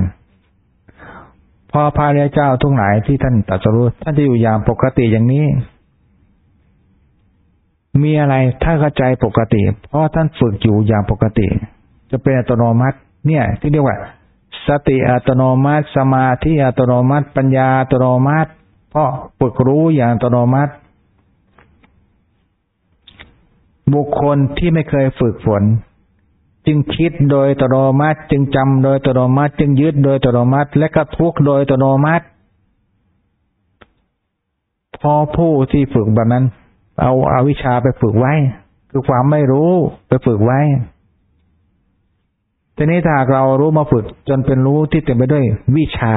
พอพระรียเจ้าทุกหลายที่ท่านตรัสรู้ท่านจะอยู่อย่างปกติอย่างนี้ มีอะไรถ้าเข้าใจปกติ เพราะท่านฝึกอยู่อย่างปกติ จะเป็นอัตโนมัติ เนี่ย ที่เรียกว่า สติอัตโนมัติ สมาธิอัตโนมัติ ปัญญาอัตโนมัติ เพราะฝึกรู้อย่างอัตโนมัติ บุคคลที่ไม่เคยฝึกฝน จึงคิดโดยอัตโนมัติจึงจำโดยอัตโนมัติจึงยึดโดยอัตโนมัติและก็ทุกโดยอัตโนมัติพอผู้ที่ฝึกแบบนั้น เอาอาวิชชาไปฝึกไว้ คือความไม่รู้ไปฝึกไว้ ทีนี้ถ้าเรารู้มาฝึกจนเป็นรู้ที่เต็มไปด้วยวิชา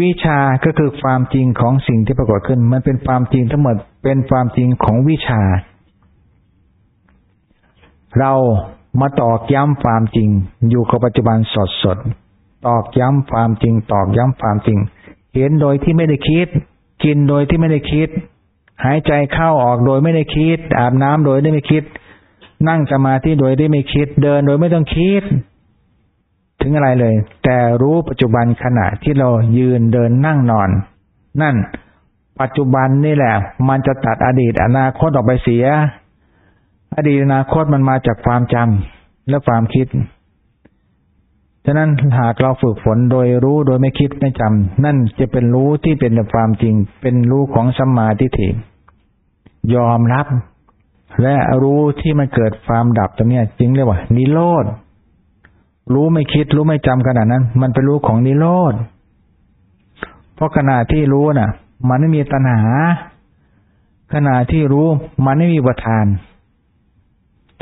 วิชาก็คือความจริงของสิ่งที่ปรากฏขึ้น มันเป็นความจริงทั้งหมดเป็นความจริงของวิชา เรามาตอกย้ำความจริง อยู่กับปัจจุบันสดสดตอกย้ำความจริง ตอกย้ำความจริง เห็นโดยที่ไม่ได้คิด กินโดยที่ไม่ได้คิด หายใจเข้าออกโดยไม่ได้คิด อาบน้ำโดยไม่คิด นั่งสมาธิโดยที่ไม่คิด เดินโดยไม่ต้องคิด ถึงอะไรเลย แต่รู้ปัจจุบันขณะที่เรายืนเดินนั่งนอน นั่น ปัจจุบันนี่แหละ มันจะตัดอดีตอนาคตออกไปเสีย อดีตอนาคตมันมาจากความจำและความคิด ฉะนั้นหากเราฝึกฝนโดยรู้โดยไม่คิดไม่จำนั่นจะเป็นรู้ที่เป็นความจริง เป็นรู้ของสัมมาทิฏฐิยอมรับ และรู้ที่มันเกิดความดับตรงนี้จึงเรียกว่า นิโรธรู้ไม่คิด รู้ไม่จำขนาดนั้น มันเป็นรู้ของนิโรธเพราะขณะที่รู้น่ะ มันไม่มีตัณหาขณะที่รู้มันไม่มีประทาน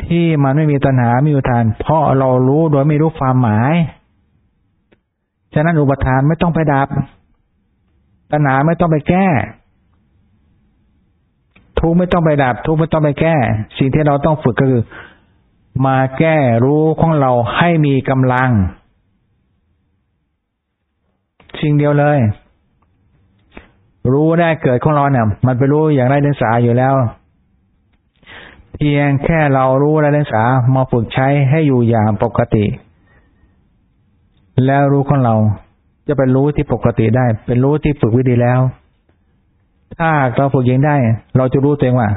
ที่มันไม่มีตัณหาไม่มีประทาน เพราะเรารู้โดยไม่รู้ความหมาย ฉะนั้นอุปทานไม่ต้องไปดับ ตัณหาไม่ต้องไปแก้ ทุกไม่ต้องไปดับ ทุกไม่ต้องไปแก้ สิ่งที่เราต้องฝึกก็คือ มาแก้รู้ของเราให้มีกำลัง สิ่งเดียวเลย รู้ได้เกิดของเราเนี่ย มันไปรู้อย่างไรเดินสาอยู่แล้ว เพียงแค่เรารู้ไรเดนสามาฝึกใช้ให้อยู่อย่างปกติ แล้วรู้ของเราจะเป็นรู้ที่ปกติได้ เป็นรู้ที่ฝึกวิธีแล้ว ถ้าเราฝึกยังได้ เราจะรู้ตัวเองว่า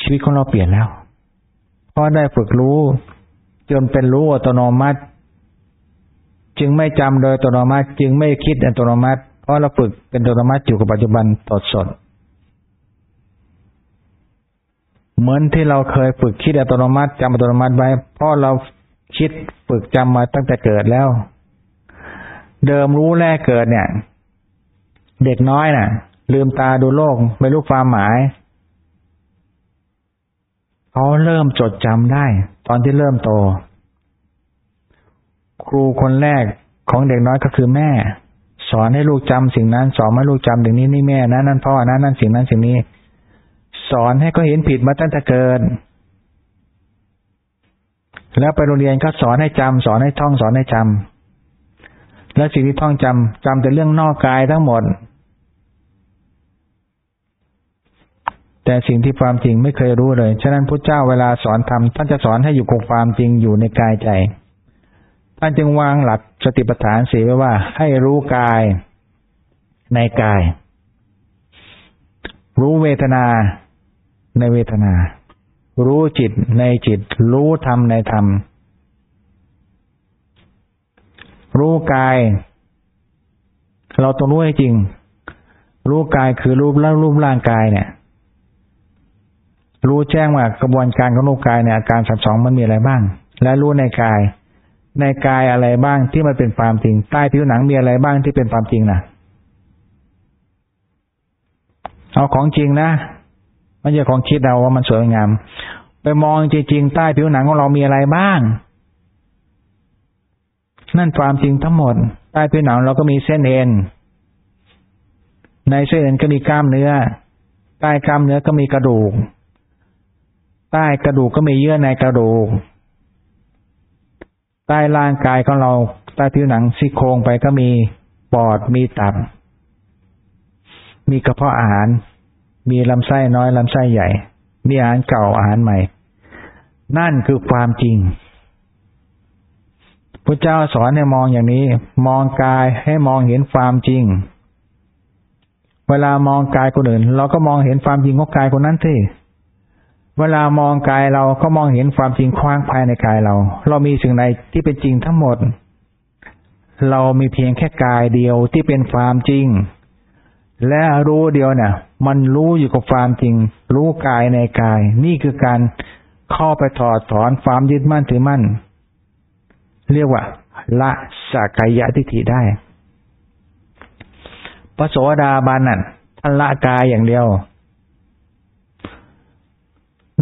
ชีวิตของเราเปลี่ยนแล้วเพราะได้ฝึกรู้ จนเป็นรู้อัตโนมัติ จึงไม่จำโดยอัตโนมัติ จึงไม่คิดอัตโนมัติ เพราะเราฝึกเป็นอัตโนมัติอยู่กับปัจจุบันตดสด เหมือนที่เราเคยฝึกคิดอัตโนมัติจำอัตโนมัติไว้ เพราะเราคิดฝึกจำมาตั้งแต่เกิดแล้ว เดิมรู้แรกเกิดเนี่ย เด็กน้อยน่ะ ลืมตาดูโลกไม่รู้ความหมายเขาเริ่มจดจำได้ ตอนที่เริ่มโต ครูคนแรกของเด็กน้อยก็คือแม่ สอนให้ลูกจำสิ่งนั้น สอนให้ลูกจำสิ่งนี้นี่แม่นะนั่นพ่อนะนั่นสิ่งนั้นสิ่งนี้ สอนให้เขาเห็นผิดมาตั้งแต่เกิดแล้วไปโรงเรียนก็สอนให้จำสอนให้ท่องสอนให้จำแล้วสิ่งที่ท่องจำจำแต่เรื่องนอกกายทั้งหมด แต่สิ่งที่ความจริงไม่เคยรู้เลย ฉะนั้นพระเจ้าเวลาสอนทำท่านจะสอนให้อยู่คงความจริงอยู่ในกายใจ ท่านจึงวางหลักสติปัฏฐานสีไว้ว่า ให้รู้กายในกายรู้เวทนา ในเวทนา รู้จิตในจิต รู้ธรรมในธรรม รู้กาย เราต้องรู้ให้จริง รู้กายคือรูปแล้วรูปร่างกายเนี่ย รู้แจ้งว่ากระบวนการของรูปกายเนี่ยอาการสับสองมันมีอะไรบ้าง และรู้ในกาย ในกายอะไรบ้างที่มันเป็นความจริง ใต้ผิวหนังมีอะไรบ้างที่เป็นความจริงนะเอาของจริงนะ ไม่ใช่ของคิดเราว่ามันสวยงาม ไปมองจริงๆใต้ผิวหนังของเรามีอะไรบ้าง นั่นความจริงทั้งหมด ใต้ผิวหนังเราก็มีเส้นเอ็น ในเส้นเอ็นก็มีกล้ามเนื้อ ใต้กล้ามเนื้อก็มีกระดูก ใต้กระดูกก็มีเยื่อในกระดูก ใต้ร่างกายของเราใต้ผิวหนังซี่โครงไปก็มีปอดมีตับ มีกระเพาะอาหาร มีลำไส้น้อยลำไส้ใหญ่ มีอาหารเก่าอาหารใหม่ นั่นคือความจริงพระเจ้าสอนให้มองอย่างนี้ มองกายให้มองเห็นความจริง เวลามองกายคนอื่น เราก็มองเห็นความจริงของกายคนนั้นที่เวลามองกายเราก็มองเห็นความจริงคว้างภายในกายเรา เรามีสิ่งใดที่เป็นจริงทั้งหมด เรามีเพียงแค่กายเดียวที่เป็นความจริง และรู้เดียวเนี่ยมันรู้อยู่กับความจริง รู้กายในกาย นี่คือการเข้าไปถอดถอนความยึดมั่นถือมั่น เรียกว่า ละสักายะทิฏฐิได้พระโสดาบันนั่นท่านละกายอย่างเดียว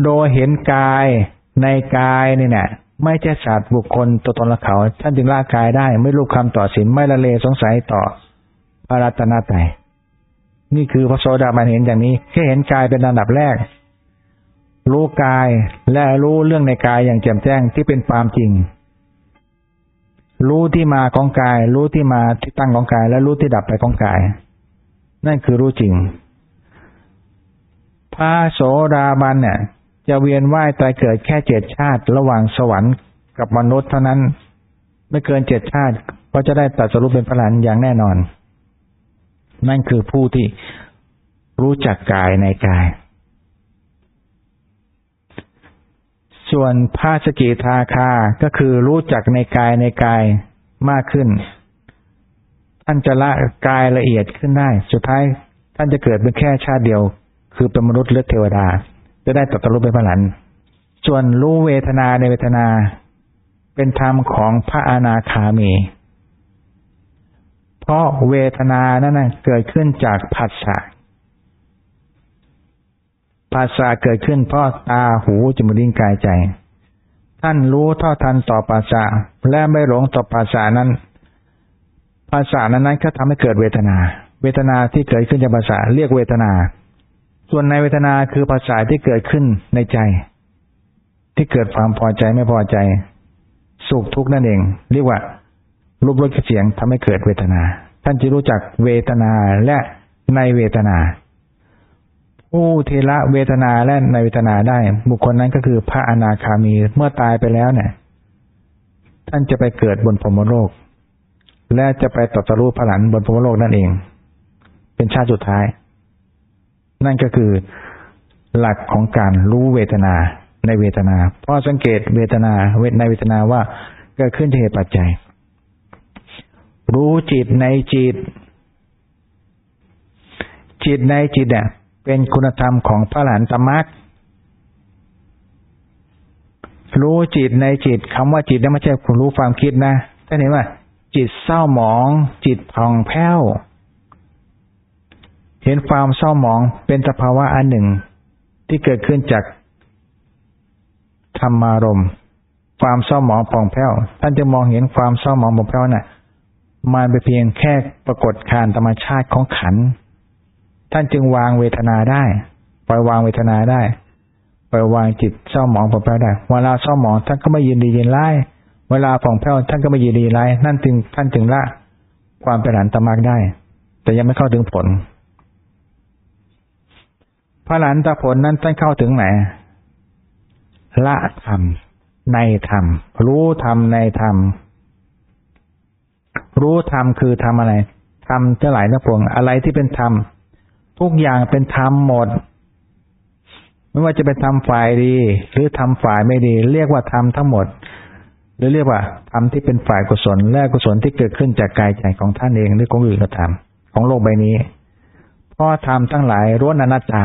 โดยเห็นกายในกายนี่เนี่ยไม่ใช่สัตว์บุคคลตัวตนละเขา ท่านจึงละกายได้ ไม่รู้คำต่อสินไม่ละเลสงสัยต่อพระรัตนตรัย นี่คือพระโสดาบันเห็นอย่างนี้แค่เห็นกายเป็นอันดับแรก รู้กายและรู้เรื่องในกายอย่างแจ่มแจ้งที่เป็นความจริง รู้ที่มาของกาย รู้ที่มาที่ตั้งของกาย และรู้ที่ดับไปของกาย นั่นคือรู้จริง พระโสดาบันเนี่ย จะเวียนว่ายตายเกิดแค่เจ็ดชาติ ระหว่างสวรรค์กับมนุษย์เท่านั้น ไม่เกินเจ็ดชาติก็จะได้ตัดสรุปเป็นพระหลานอย่างแน่นอน นั่นคือผู้ที่รู้จักกายในกาย ส่วนภาสกิทาคา ก็คือรู้จักในกายในกายมากขึ้น ท่านจะละกายละเอียดขึ้นได้ สุดท้ายท่านจะเกิดเป็นแค่ชาติเดียว คือเป็นมนุษย์หรือดเทวดา จะได้ตรัสรู้เป็นพระหลัน ส่วนรู้เวทนาในเวทนา เป็นธรรมของพระอนาคามี เพราะเวทนานั้นนะเกิดขึ้นจากผัสสะภาษาเกิดขึ้นเพราะตาหูจมูกลิ้นกายใจ ท่านรู้เท่าทันต่อภาษาและไม่หลงต่อภาษานั้นภาษานั้นนั้นก็ทำให้เกิดเวทนา เวทนาที่เกิดขึ้นจากภาษาเรียกเวทนา ส่วนในเวทนาคือภาษาที่เกิดขึ้นในใจ ที่เกิดความพอใจไม่พอใจ สุขทุกข์นั่นเอง เรียกว่า รูปรสเสียงทำให้เกิดเวทนา ท่านจะรู้จักเวทนาและในเวทนา ผู้เทละเวทนาและในเวทนาได้ บุคคลนั้นก็คือพระอนาคามีเมื่อตายไปแล้วเนี่ย ท่านจะไปเกิดบนพรมโลก และจะไปตรัสรู้พลันบนพรมโลกนั่นเอง เป็นชาติสุดท้าย นั่นก็คือหลักของการรู้เวทนาในเวทนา เพราะสังเกตเวทนาเวทในเวทนาว่าเกิดขึ้นจากเหตุปัจจัย รู้จิตในจิต จิตในจิตเนี่ยเป็นคุณธรรมของพระหลานตมักรู้จิตในจิตคำว่าจิตนั้นไม่ใช่คุณรู้ความคิดนะท่านเห็นว่า จิตเศร้าหมอง จิตผ่องแผ้ว เห็นความเศร้าหมองเป็นสภาวะอันหนึ่ง ที่เกิดขึ้นจากธรรมารมความเศร้าหมองผ่องแผ้ว ท่านจะมองเห็นความเศร้าหมองผ่องแผ้วนะ่ะ มันเป็นเพียงแค่ปรากฏการธรรมชาติของขัน ท่านจึงวางเวทนาได้ปล่อยวางเวทนาได้ปล่อยวางจิตเศร้าหมองผ่องแผ้วได้ เวลาเศร้าหมองท่านก็ไม่ยินดียินไล่เวลาผ่องแผ้วท่านก็ไม่ยินดีไล่นั่นจึงท่านจึงละความเป็นหันตมากได้ แต่ยังไม่เข้าถึงผล พระหลานตาผลนั้นท่านเข้าถึงไหนละธรรมในธรรมรู้ธรรมในธรรม รู้ธรรมคือทำอะไรธรรมจะหลายนะพวงอะไรที่เป็นธรรมทุกอย่างเป็นธรรมหมด ไม่ว่าจะเป็นธรรมฝ่ายดี หรือทำฝ่ายไม่ดี เรียกว่าธรรมทั้งหมด หรือเรียกว่าธรรมที่เป็นฝ่ายกุศล และกุศลที่เกิดขึ้นจากกายใจของท่านเองหรือของอื่นก็ทำของโลกใบนี้เพราะธรรมทั้งหลายร้วนอนัตตา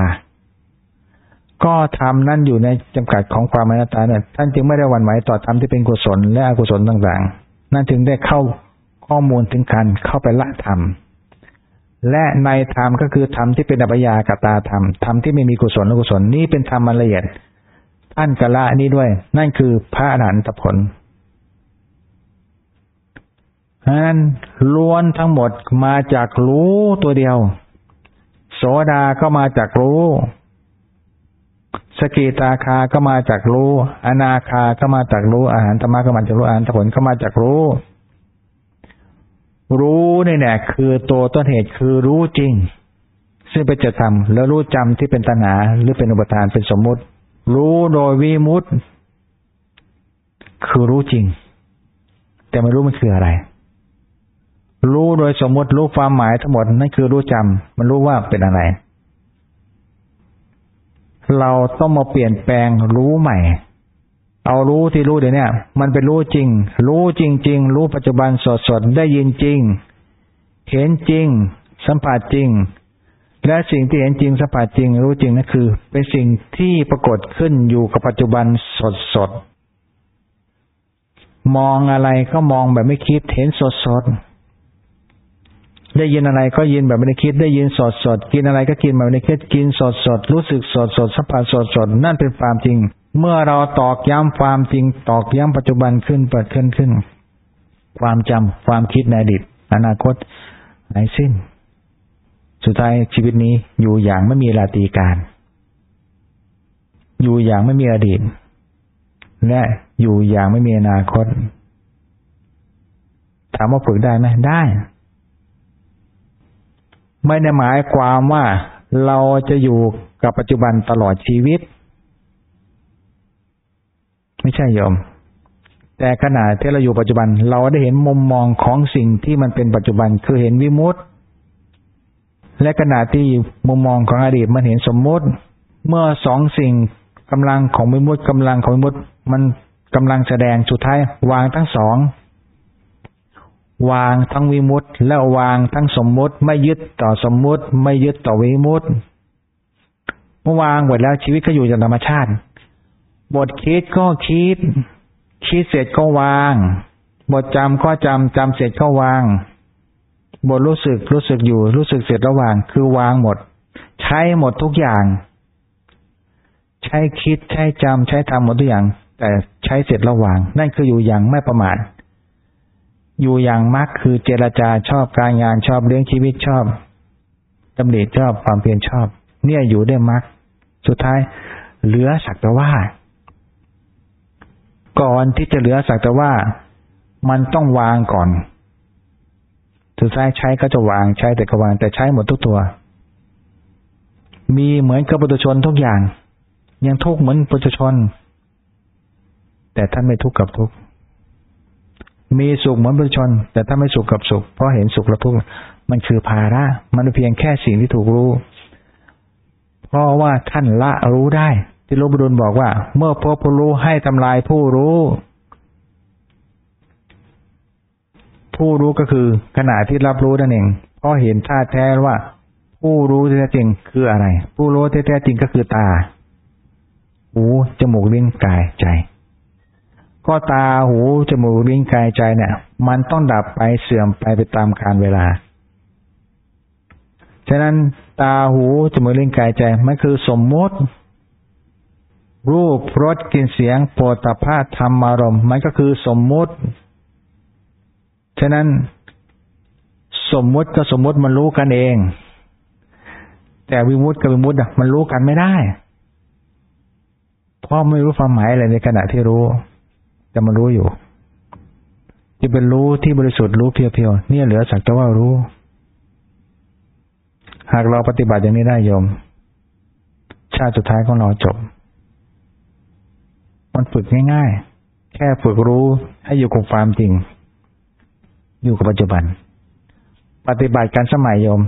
ก็ธรรมนั่นอยู่ในจำกัดของความอนัตตาเนี่ยท่านจึงไม่ได้หวั่นไหวต่อธรรมที่เป็นกุศลและอกุศลต่างๆ นั่นถึงได้เข้า ข้อมูลถึงการเข้าไปละธรรม และในธรรมก็คือธรรมที่เป็นอัปยากตาธรรมธรรมที่ไม่มีกุศลอกุศลนี่เป็นธรรมละเอียดท่านกะละนี้ด้วย นั่นคือพระอรหันตผลนั้นล้วนทั้งหมดมาจากรู้ตัวเดียว โสดาก็มาจากรู้สกิตาคาก็มาจากรู้ อนาคาก็มาจากรู้ อาหารธรรมะก็มาจากรู้ อาหารผลก็มาจากรู้ รู้นี่แหละคือตัวต้นเหตุคือรู้จริง ซึ่งเป็นจธรรมแล้วรู้จำที่เป็นตัณหาหรือเป็นอุปทานเป็นสมมุติ รู้โดยวิมุตคือรู้จริง แต่ไม่รู้มันคืออะไร รู้โดยสมมติรู้ความหมายทั้งหมดนั่นคือรู้จำมันรู้ว่าเป็นอะไร เราต้องมาเปลี่ยนแปลงรู้ใหม่ เอารู้ที่รู้เดี๋ยวนี้มันเป็นรู้จริง รู้จริง ๆ รู้ปัจจุบันสดๆได้ยินจริง เห็นจริง สัมผัสจริง และสิ่งที่เห็นจริงสัมผัสจริง รู้จริงนั่นคือ เป็นสิ่งที่ปรากฏขึ้นอยู่กับปัจจุบันสดๆมองอะไรก็มองแบบไม่คิดเห็นสดๆได้ยินอะไรก็ยินแบบไม่ได้คิดได้ยินสดสดกินอะไรก็กินแบบไม่ได้คิดกินสดสดรู้สึกสดสดสัมผัสสดสดนั่นเป็นความจริง เมื่อเราตอกย้ำความจริงตอกย้ำปัจจุบันขึ้นเปิดขึ้นขึ้น ความจำความคิดในอดีตอนาคตไหนสิ้น สุดท้ายชีวิตนี้อยู่อย่างไม่มีลาตีการ อยู่อย่างไม่มีอดีต และอยู่อย่างไม่มีอนาคต ถามว่าฝึกได้ไหมได้ ไม่ได้หมายความว่าเราจะอยู่กับปัจจุบันตลอดชีวิต ไม่ใช่โยม แต่ขณะที่เราอยู่ปัจจุบัน เราได้เห็นมุมมองของสิ่งที่มันเป็นปัจจุบัน คือเห็นวิมุตต์และขณะที่มุมมองของอดีตมันเห็นสมมุติ เมื่อสองสิ่งกำลังของวิมุตต์กำลังของวิมุตต์มันกำลังแสดงสุดท้ายวางทั้งสองวางทั้งวิมุตต์และวางทั้งสมมุติ ไม่ยึดต่อสมมุติ ไม่ยึดต่อวิมุตต์เมื่อวางหมดแล้วชีวิตก็อยู่จากธรรมชาติ บทคิดก็คิด คิดเสร็จก็วาง บทจำก็จำจำเสร็จก็วาง บทรู้สึกรู้สึกอยู่ รู้สึกเสร็จระหว่าง คือวางหมด ใช้หมดทุกอย่าง ใช้คิดใช้จำใช้ทำหมดทุกอย่าง แต่ใช้เสร็จระหว่าง นั่นคืออยู่อย่างไม่ประมาทอยู่อย่างมักคือเจรจาชอบการงานชอบเลี้ยงชีวิตชอบดำริชอบความเพียรชอบ เนี่ยอยู่ได้มักสุดท้ายเหลือสักแต่ว่า ก่อนที่จะเหลือสักแต่ว่ามันต้องวางก่อน สุดท้ายใช้ก็จะวางใช้แต่ก็วางแต่ใช้หมดทุกตัว มีเหมือนกับปุถุชนทุกอย่าง ยังทุกเหมือนปุถุชน แต่ท่านไม่ทุกข์กับทุกข์มีสุขเหมือนปุถุชน แต่ถ้านไม่สุขกับสุข เพราะเห็นสุขและทุกข์มันคือภาระมันเพียงแค่สิ่งที่ถูกรู้ เพราะว่าท่านละรู้ได้ ที่หลวงปู่ดูลบอกว่า เมื่อพบผู้รู้ให้ทำลายผู้รู้ ผู้รู้ก็คือขณะที่รับรู้นั่นเองเพราะเห็นท่าแท้ว่า ผู้รู้แท้จริงคืออะไร ผู้รู้แท้จริงก็คือตา หูจมูกลิ้นกายใจ ก็ตาหูจมูกลิ้นกายใจเนี่ย มันต้องดับไปเสื่อมไปไปตามกาลเวลาฉะนั้นตาหูจมูกลิ้นกายใจมันคือสมมติ รูปรสกลิ่นเสียงโปรตภาธรรมารมมันก็คือสมมุติ ฉะนั้นสมมุติกับสมมุติมันรู้กันเอง แต่วิมุตติกับวิมุตติมันรู้กันไม่ได้ เพราะไม่รู้ความหมายอะไรในขณะที่รู้ แต่มันรู้อยู่ที่เป็นรู้ที่บริสุทธิ์รู้เพียวๆเนี่ยเหลือสักแต่ว่ารู้ หากเราปฏิบัติอย่างนี้ได้โยม ชาติสุดท้ายของเราจบ มันฝึกง่ายๆ แค่ฝึกรู้ให้อยู่กับความจริง อยู่กับปัจจุบัน ปฏิบัติการสมัยโยม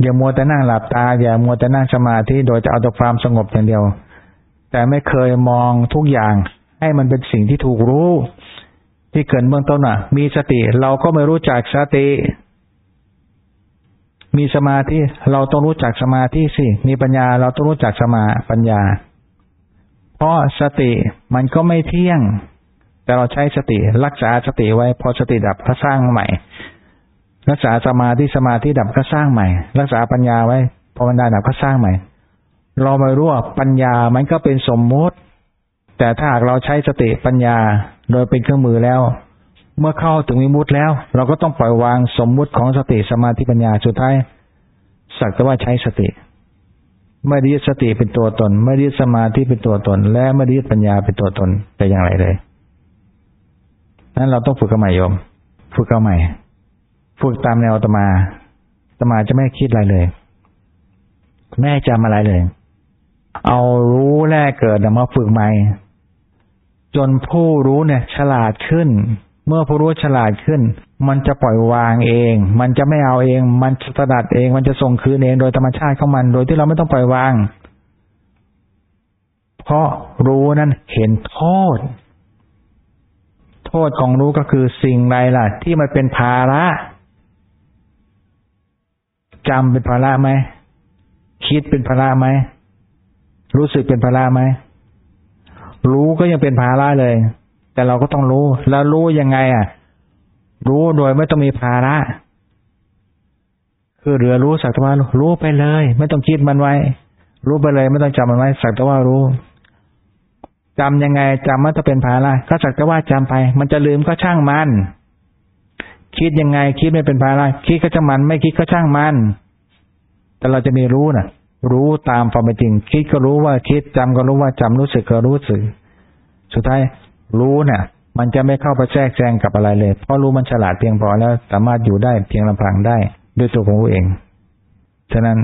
อย่ามัวแต่นั่งหลับตา อย่ามัวแต่นั่งสมาธิโดยจะเอาแต่ความสงบอย่างเดียว แต่ไม่เคยมองทุกอย่างให้มันเป็นสิ่งที่ถูกรู้ ที่เกิดเบื้องต้นอะ มีสติเราก็ไม่รู้จักสติ มีสมาธิเราต้องรู้จักสมาธิสิ มีปัญญาเราต้องรู้จักสมาปัญญา เพราะสติมันก็ไม่เที่ยง แต่เราใช้สติรักษาสติไว้ พอสติดับก็สร้างใหม่ รักษาสมาธิสมาธิดับก็สร้างใหม่ รักษาปัญญาไว้พอปัญญาดับก็สร้างใหม่ เราไม่รู้ว่าปัญญามันก็เป็นสมมติ แต่ถ้าหากเราใช้สติปัญญาโดยเป็นเครื่องมือแล้ว เมื่อเข้าถึงวิมุติแล้ว เราก็ต้องปล่อยวางสมมุติของสติสมาธิปัญญาสุดท้ายสักแต่ว่าใช้สติ ไม่ได้ยึดสติเป็นตัวตน ไม่ได้ยึดสมาธิเป็นตัวตน และไม่ได้ยึดปัญญาเป็นตัวตนแต่อย่างไรเลยนั้นเราต้องฝึกกันใหม่โยม ฝึกกันใหม่ ฝึกตามแนวตมาตมาจะไม่คิดอะไรเลยไม่จำอะไรเลย เอารู้แรกเกิดมาฝึกใหม่ จนผู้รู้เนี่ย ฉลาดขึ้น เมื่อผู้รู้ฉลาดขึ้น มันจะปล่อยวางเอง มันจะไม่เอาเอง มันจะสดัดเอง มันจะส่งคืนเองโดยธรรมชาติของมัน โดยที่เราไม่ต้องปล่อยวาง เพราะรู้นั้นเห็นโทษ โทษของรู้ก็คือสิ่งใดล่ะ ที่มันเป็นภาระจำเป็นภาระไหม คิดเป็นภาระไหม รู้สึกเป็นภาระไหม รู้ก็ยังเป็นภาระเลย แต่เราก็ต้องรู้ แล้วรู้ยังไง อะ รู้โดยไม่ต้องมีภาระคือเรือรู้สักแต่ว่ารู้ไปเลย ไม่ต้องคิดมันไว้ รู้ไปเลย ไม่ต้องจำมันไว้ สักแต่ว่ารู้จำยังไงจำมันจะเป็นภาระก็สักแต่ว่าจำไป มันจะลืมก็ช่างมัน คิดยังไง คิดไม่เป็นภาระคิดก็ช่างมัน ไม่คิดก็ช่างมัน แต่เราจะมีรู้น่ะ รู้ตามความเป็นจริง คิดก็รู้ว่าคิดจำก็รู้ว่าจำรู้สึกก็รู้สึก สุดท้ายรู้เนี่ย มันจะไม่เข้าไปแทรกแซงกับอะไรเลย เพราะรู้มันฉลาดเพียงพอแล้วสามารถอยู่ได้เพียงลำพังได้ด้วยตัวของรู้เอง ฉะนั้น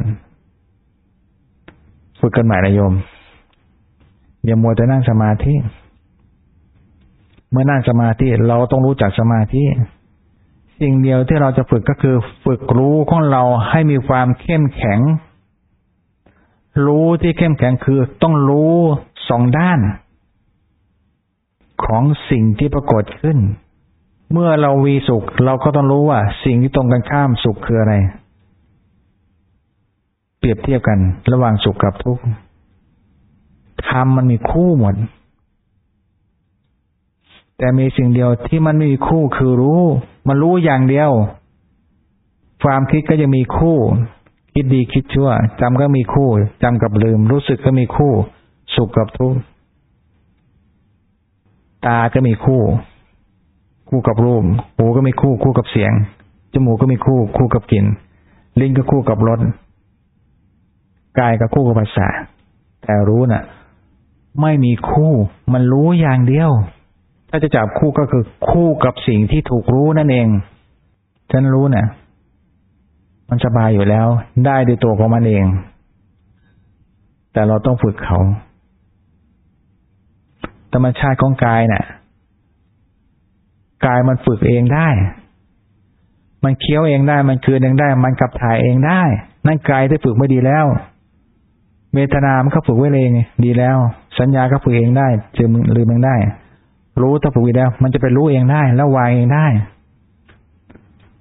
ฝึกกันใหม่นะโยม อย่ามัวแต่นั่งสมาธิ เมื่อนั่งสมาธิเราต้องรู้จักสมาธิ สิ่งเดียวที่เราจะฝึกก็คือ ฝึกรู้ของเราให้มีความเข้มแข็ง รู้ที่เข้มแข็งคือต้องรู้สองด้าน ของสิ่งที่ปรากฏขึ้น เมื่อเราวีสุข เราก็ต้องรู้ว่า สิ่งที่ตรงกันข้ามสุขคืออะไร เปรียบเทียบกัน ระหว่างสุขกับทุกข์ธรรมมันมีคู่หมด แต่มีสิ่งเดียวที่มันไม่มีคู่คือรู้ มันรู้อย่างเดียว ความคิดก็จะมีคู่ คิดดีคิดชั่วจำก็มีคู่จำกับลืม รู้สึกก็มีคู่ สุขกับทุกข์ ตาก็มีคู่ คู่กับรูป หูก็มีคู่ คู่กับเสียง จมูกก็มีคู่ คู่กับกลิ่น ลิ้นก็คู่กับรส กายก็คู่กับภาษา แต่รู้น่ะ ไม่มีคู่ มันรู้อย่างเดียว ถ้าจะจับคู่ก็คือคู่กับสิ่งที่ถูกรู้นั่นเอง ฉันรู้น่ะ มันสบายอยู่แล้ว ได้ด้วยตัวของมันเอง แต่เราต้องฝึกเขา ธรรมชาติของกายน่ะ กายมันฝึกเองได้ มันเคี้ยวเองได้ มันคืนเองได้ มันขับถ่ายเองได้ นั่นกายที่ฝึกไม่ดีแล้วเวทนามันก็ฝึกไว้เองดีแล้ว สัญญาก็ฝึกเองได้จอมึงลืมเองได้ รู้ถ้าฝึกไว้แล้ว มันจะไปรู้เองได้ แล้ววางเองได้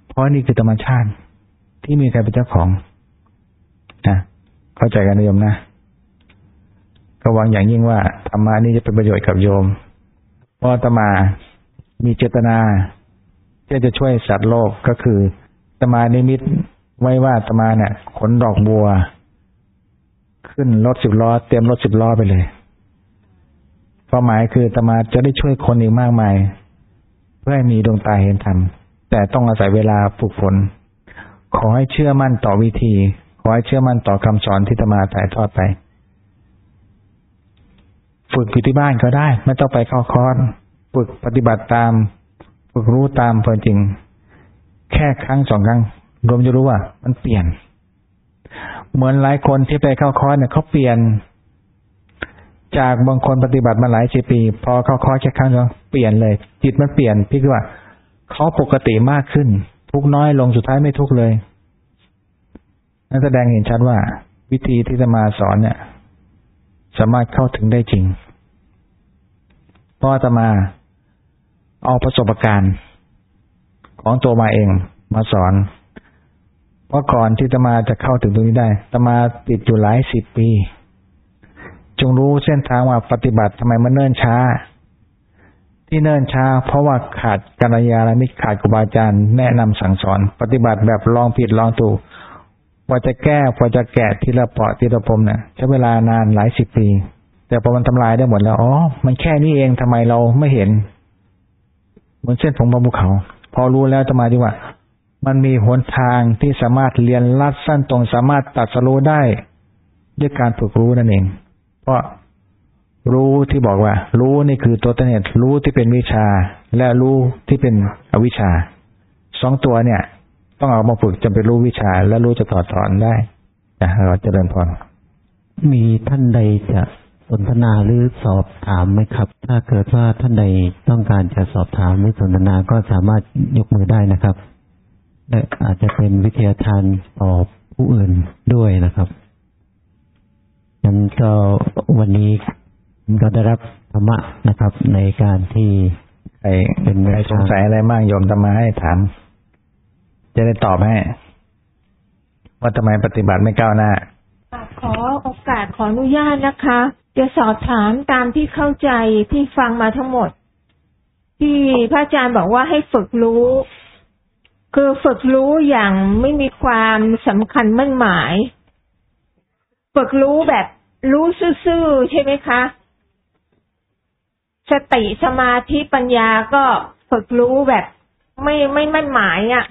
เพราะนี่คือธรรมชาติที่มีใครเป็นเจ้าของนะเข้าใจกันนะโยมนะ ก็หวังอย่างยิ่งว่าธรรมะนี้จะเป็นประโยชน์กับโยมเพราะตมา มีเจตนาที่จะช่วยสัตว์โลกก็คือตมานิมิตไว้ว่าตมาเนี่ยขนดอกบัว ขึ้นรถสิบล้อ เตรียมรถสิบล้อไปเลยเป้าหมายคือตมาจะได้ช่วยคนอีกมากมาย เพื่อให้มีดวงตาเห็นธรรมแต่ต้องอาศัยเวลาฝึกฝน ขอให้เชื่อมั่นต่อวิธี ขอให้เชื่อมั่นต่อคำสอนที่ตมาถ่ายทอดไป ฝึกอยู่ที่บ้านก็ได้ ไม่ต้องไปเข้าคอร์สฝึกปฏิบัติตาม ฝึกรู้ตามเพอจริง แค่ครั้งสองครั้งรวมจะรู้ว่า มันเปลี่ยน เหมือนหลายคนที่ไปเข้าคอร์สเนี่ยเขาเปลี่ยน จากบางคนปฏิบัติมาหลายสิบปี พอเข้าคอร์สแค่ครั้งเดียวเปลี่ยนเลย จิตมันเปลี่ยนพี่คือว่าเขาปกติมากขึ้น ทุกน้อยลงสุดท้ายไม่ทุกเลยนั่นแสดงเห็นชัดว่า วิธีที่จะมาสอนเนี่ย สามารถเข้าถึงได้จริง เพราะอาตมาเอาประสบการณ์ ของตัวมาเองมาสอน เพราะก่อนที่ตมาจะเข้าถึงตรงนี้ได้ตมาติดอยู่หลายสิบปี จงรู้เส้นทางว่าปฏิบัติทำไมมันเนิ่นช้า ที่เนิ่นช้า เพราะว่าขาดกัลยาณมิตรขาดครูบาอาจารย์แนะนำสั่งสอน ปฏิบัติแบบลองผิดลองถูก กว่าจะแก้กว่าจะแกะทีละเปาะทีละปมเนี่ยใช้เวลานานหลายสิบปี แต่พอมันทำลายได้หมดแล้วอ๋อมันแค่นี้เองทำไมเราไม่เห็น เหมือนเส้นผมบนภูเขา พอรู้แล้วจะมาดีว่า มันมีหนทางที่สามารถเรียนลัดสั้นตรงสามารถตัดสรู้ได้ ด้วยการฝึกรู้นั่นเอง เพราะรู้ที่บอกว่า รู้นี่คือตัวตนเหตุรู้ที่เป็นวิชา และรู้ที่เป็นอวิชชาสองตัวเนี่ย ต้องเอามาฝึกจนไปรู้วิชาและรู้จะถอดถอนได้นะเราจะเดินพรมีท่านใดจะสนทนาหรือสอบถามไหมครับ ถ้าเกิดว่าท่านใดต้องการจะสอบถามหรือสนทนาก็สามารถยกมือได้นะครับและอาจจะเป็นวิทยาทานต่อผู้อื่นด้วยนะครับงั้นก็วันนี้ก็ได้รับธรรมะนะครับ ในการที่ใครเป็นใครสงสัยอะไรบ้างโยมตามมาให้ถาม จะได้ตอบให้ ว่าทำไมปฏิบัติไม่ก้าวหน้า ขอโอกาสขออนุญาตนะคะ จะสอบถามตามที่เข้าใจที่ฟังมาทั้งหมด ที่พระอาจารย์บอกว่าให้ฝึกรู้ คือฝึกรู้อย่างไม่มีความสำคัญมั่นหมาย ฝึกรู้แบบรู้ซื่อๆใช่ไหมคะ สติสมาธิปัญญาก็ฝึกรู้แบบ ไม่ไม่มั่นหมายอะ่ะ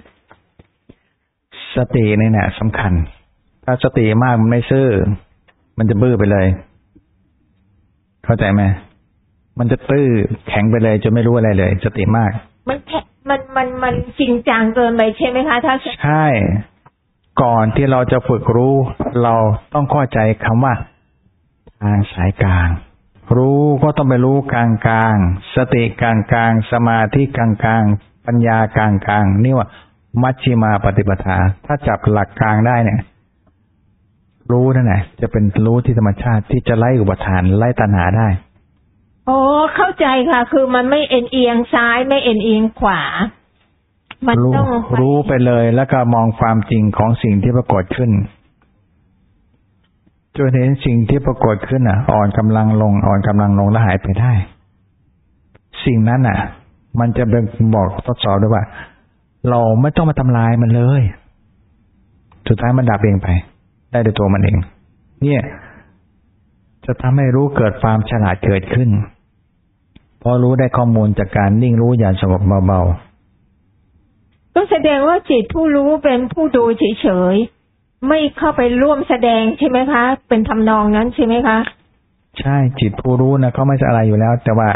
สตินี่เนี่ยสำคัญ ถ้าสติมากมันไม่ซื่อ มันจะบื้อไปเลย เข้าใจไหมมันจะตื้อแข็งไปเลยจนไม่รู้อะไรเลย สติมาก มันแค่มันมันมันจริงจังเกินไปใช่ไหมคะถ้าใช่ ก่อนที่เราจะฝึกรู้ เราต้องเข้าใจคำว่า ทางสายกลาง รู้ก็ต้องไปรู้กลางกลางๆสติกลางกลางๆสมาธิกลางกลางๆปัญญากลางกลางๆนี่ว่า มัชชิมาปฏิปทา ถ้าจับหลักกลางได้เนี่ย รู้นั่นแหละจะเป็นรู้ที่ธรรมชาติที่จะไล่อุปทานไล่ตัณหาได้โอ้เข้าใจค่ะ คือมันไม่เอ็นเอียงซ้ายไม่เอ็นเอียงขวา มันรู้ต้องรู้ไปเลยแล้วก็มองความจริงของสิ่งที่ปรากฏขึ้นจนเห็นสิ่งที่ปรากฏขึ้นอะ อ่อนกำลังลง อ่อนกำลังลงแล้วหายไปได้ สิ่งนั้นอะ มันจะเป็นบอกทดสอบด้วยว่า เราไม่ต้องมาทำลายมันเลย สุดท้ายมันดับเองไป ได้ด้วยตัวมันเอง เนี่ย จะทำให้รู้เกิดความฉลาดเกิดขึ้น พอรู้ได้ข้อมูลจากการนิ่งรู้อย่างสงบเบาๆ ก็แสดงว่าจิตผู้รู้เป็นผู้ดูเฉยๆ ไม่เข้าไปร่วมแสดงใช่ไหมคะ เป็นทำนองนั้นใช่ไหมคะ ใช่จิตผู้รู้นะเขาไม่ใช่อะไรอยู่แล้ว แต่ว่า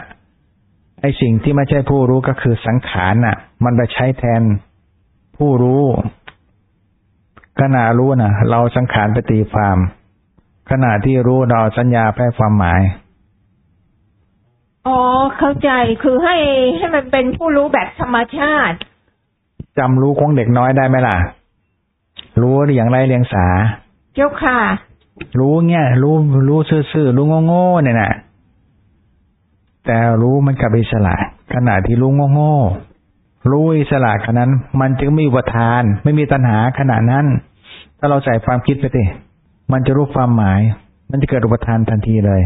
ไอ้สิ่งที่ไม่ใช่ผู้รู้ก็คือสังขารน่ะ มันไปใช้แทนผู้รู้ขณะรู้น่ะ เราสังขารไปตีความขณะที่รู้เราสัญญาแพร่ความหมาย อ๋อ เข้าใจคือให้ให้มันเป็นผู้รู้แบบธรรมชาติจำรู้ของเด็กน้อยได้ไหมล่ะ รู้อย่างไรเรียงสา เจ้าค่ะ รู้เนี่ยรู้รู้ซื่อๆรู้โง่ๆเนี่ยนะ แต่รู้มันกับอิสระ ขณะที่รู้โง่ๆรู้อิสระขณะนั้น มันจึงไม่มีอุปทาน ไม่มีตัณหาขณะนั้น ถ้าเราใส่ความคิดไปสิมันจะรู้ความหมาย มันจะเกิดอุปทานทันทีเลย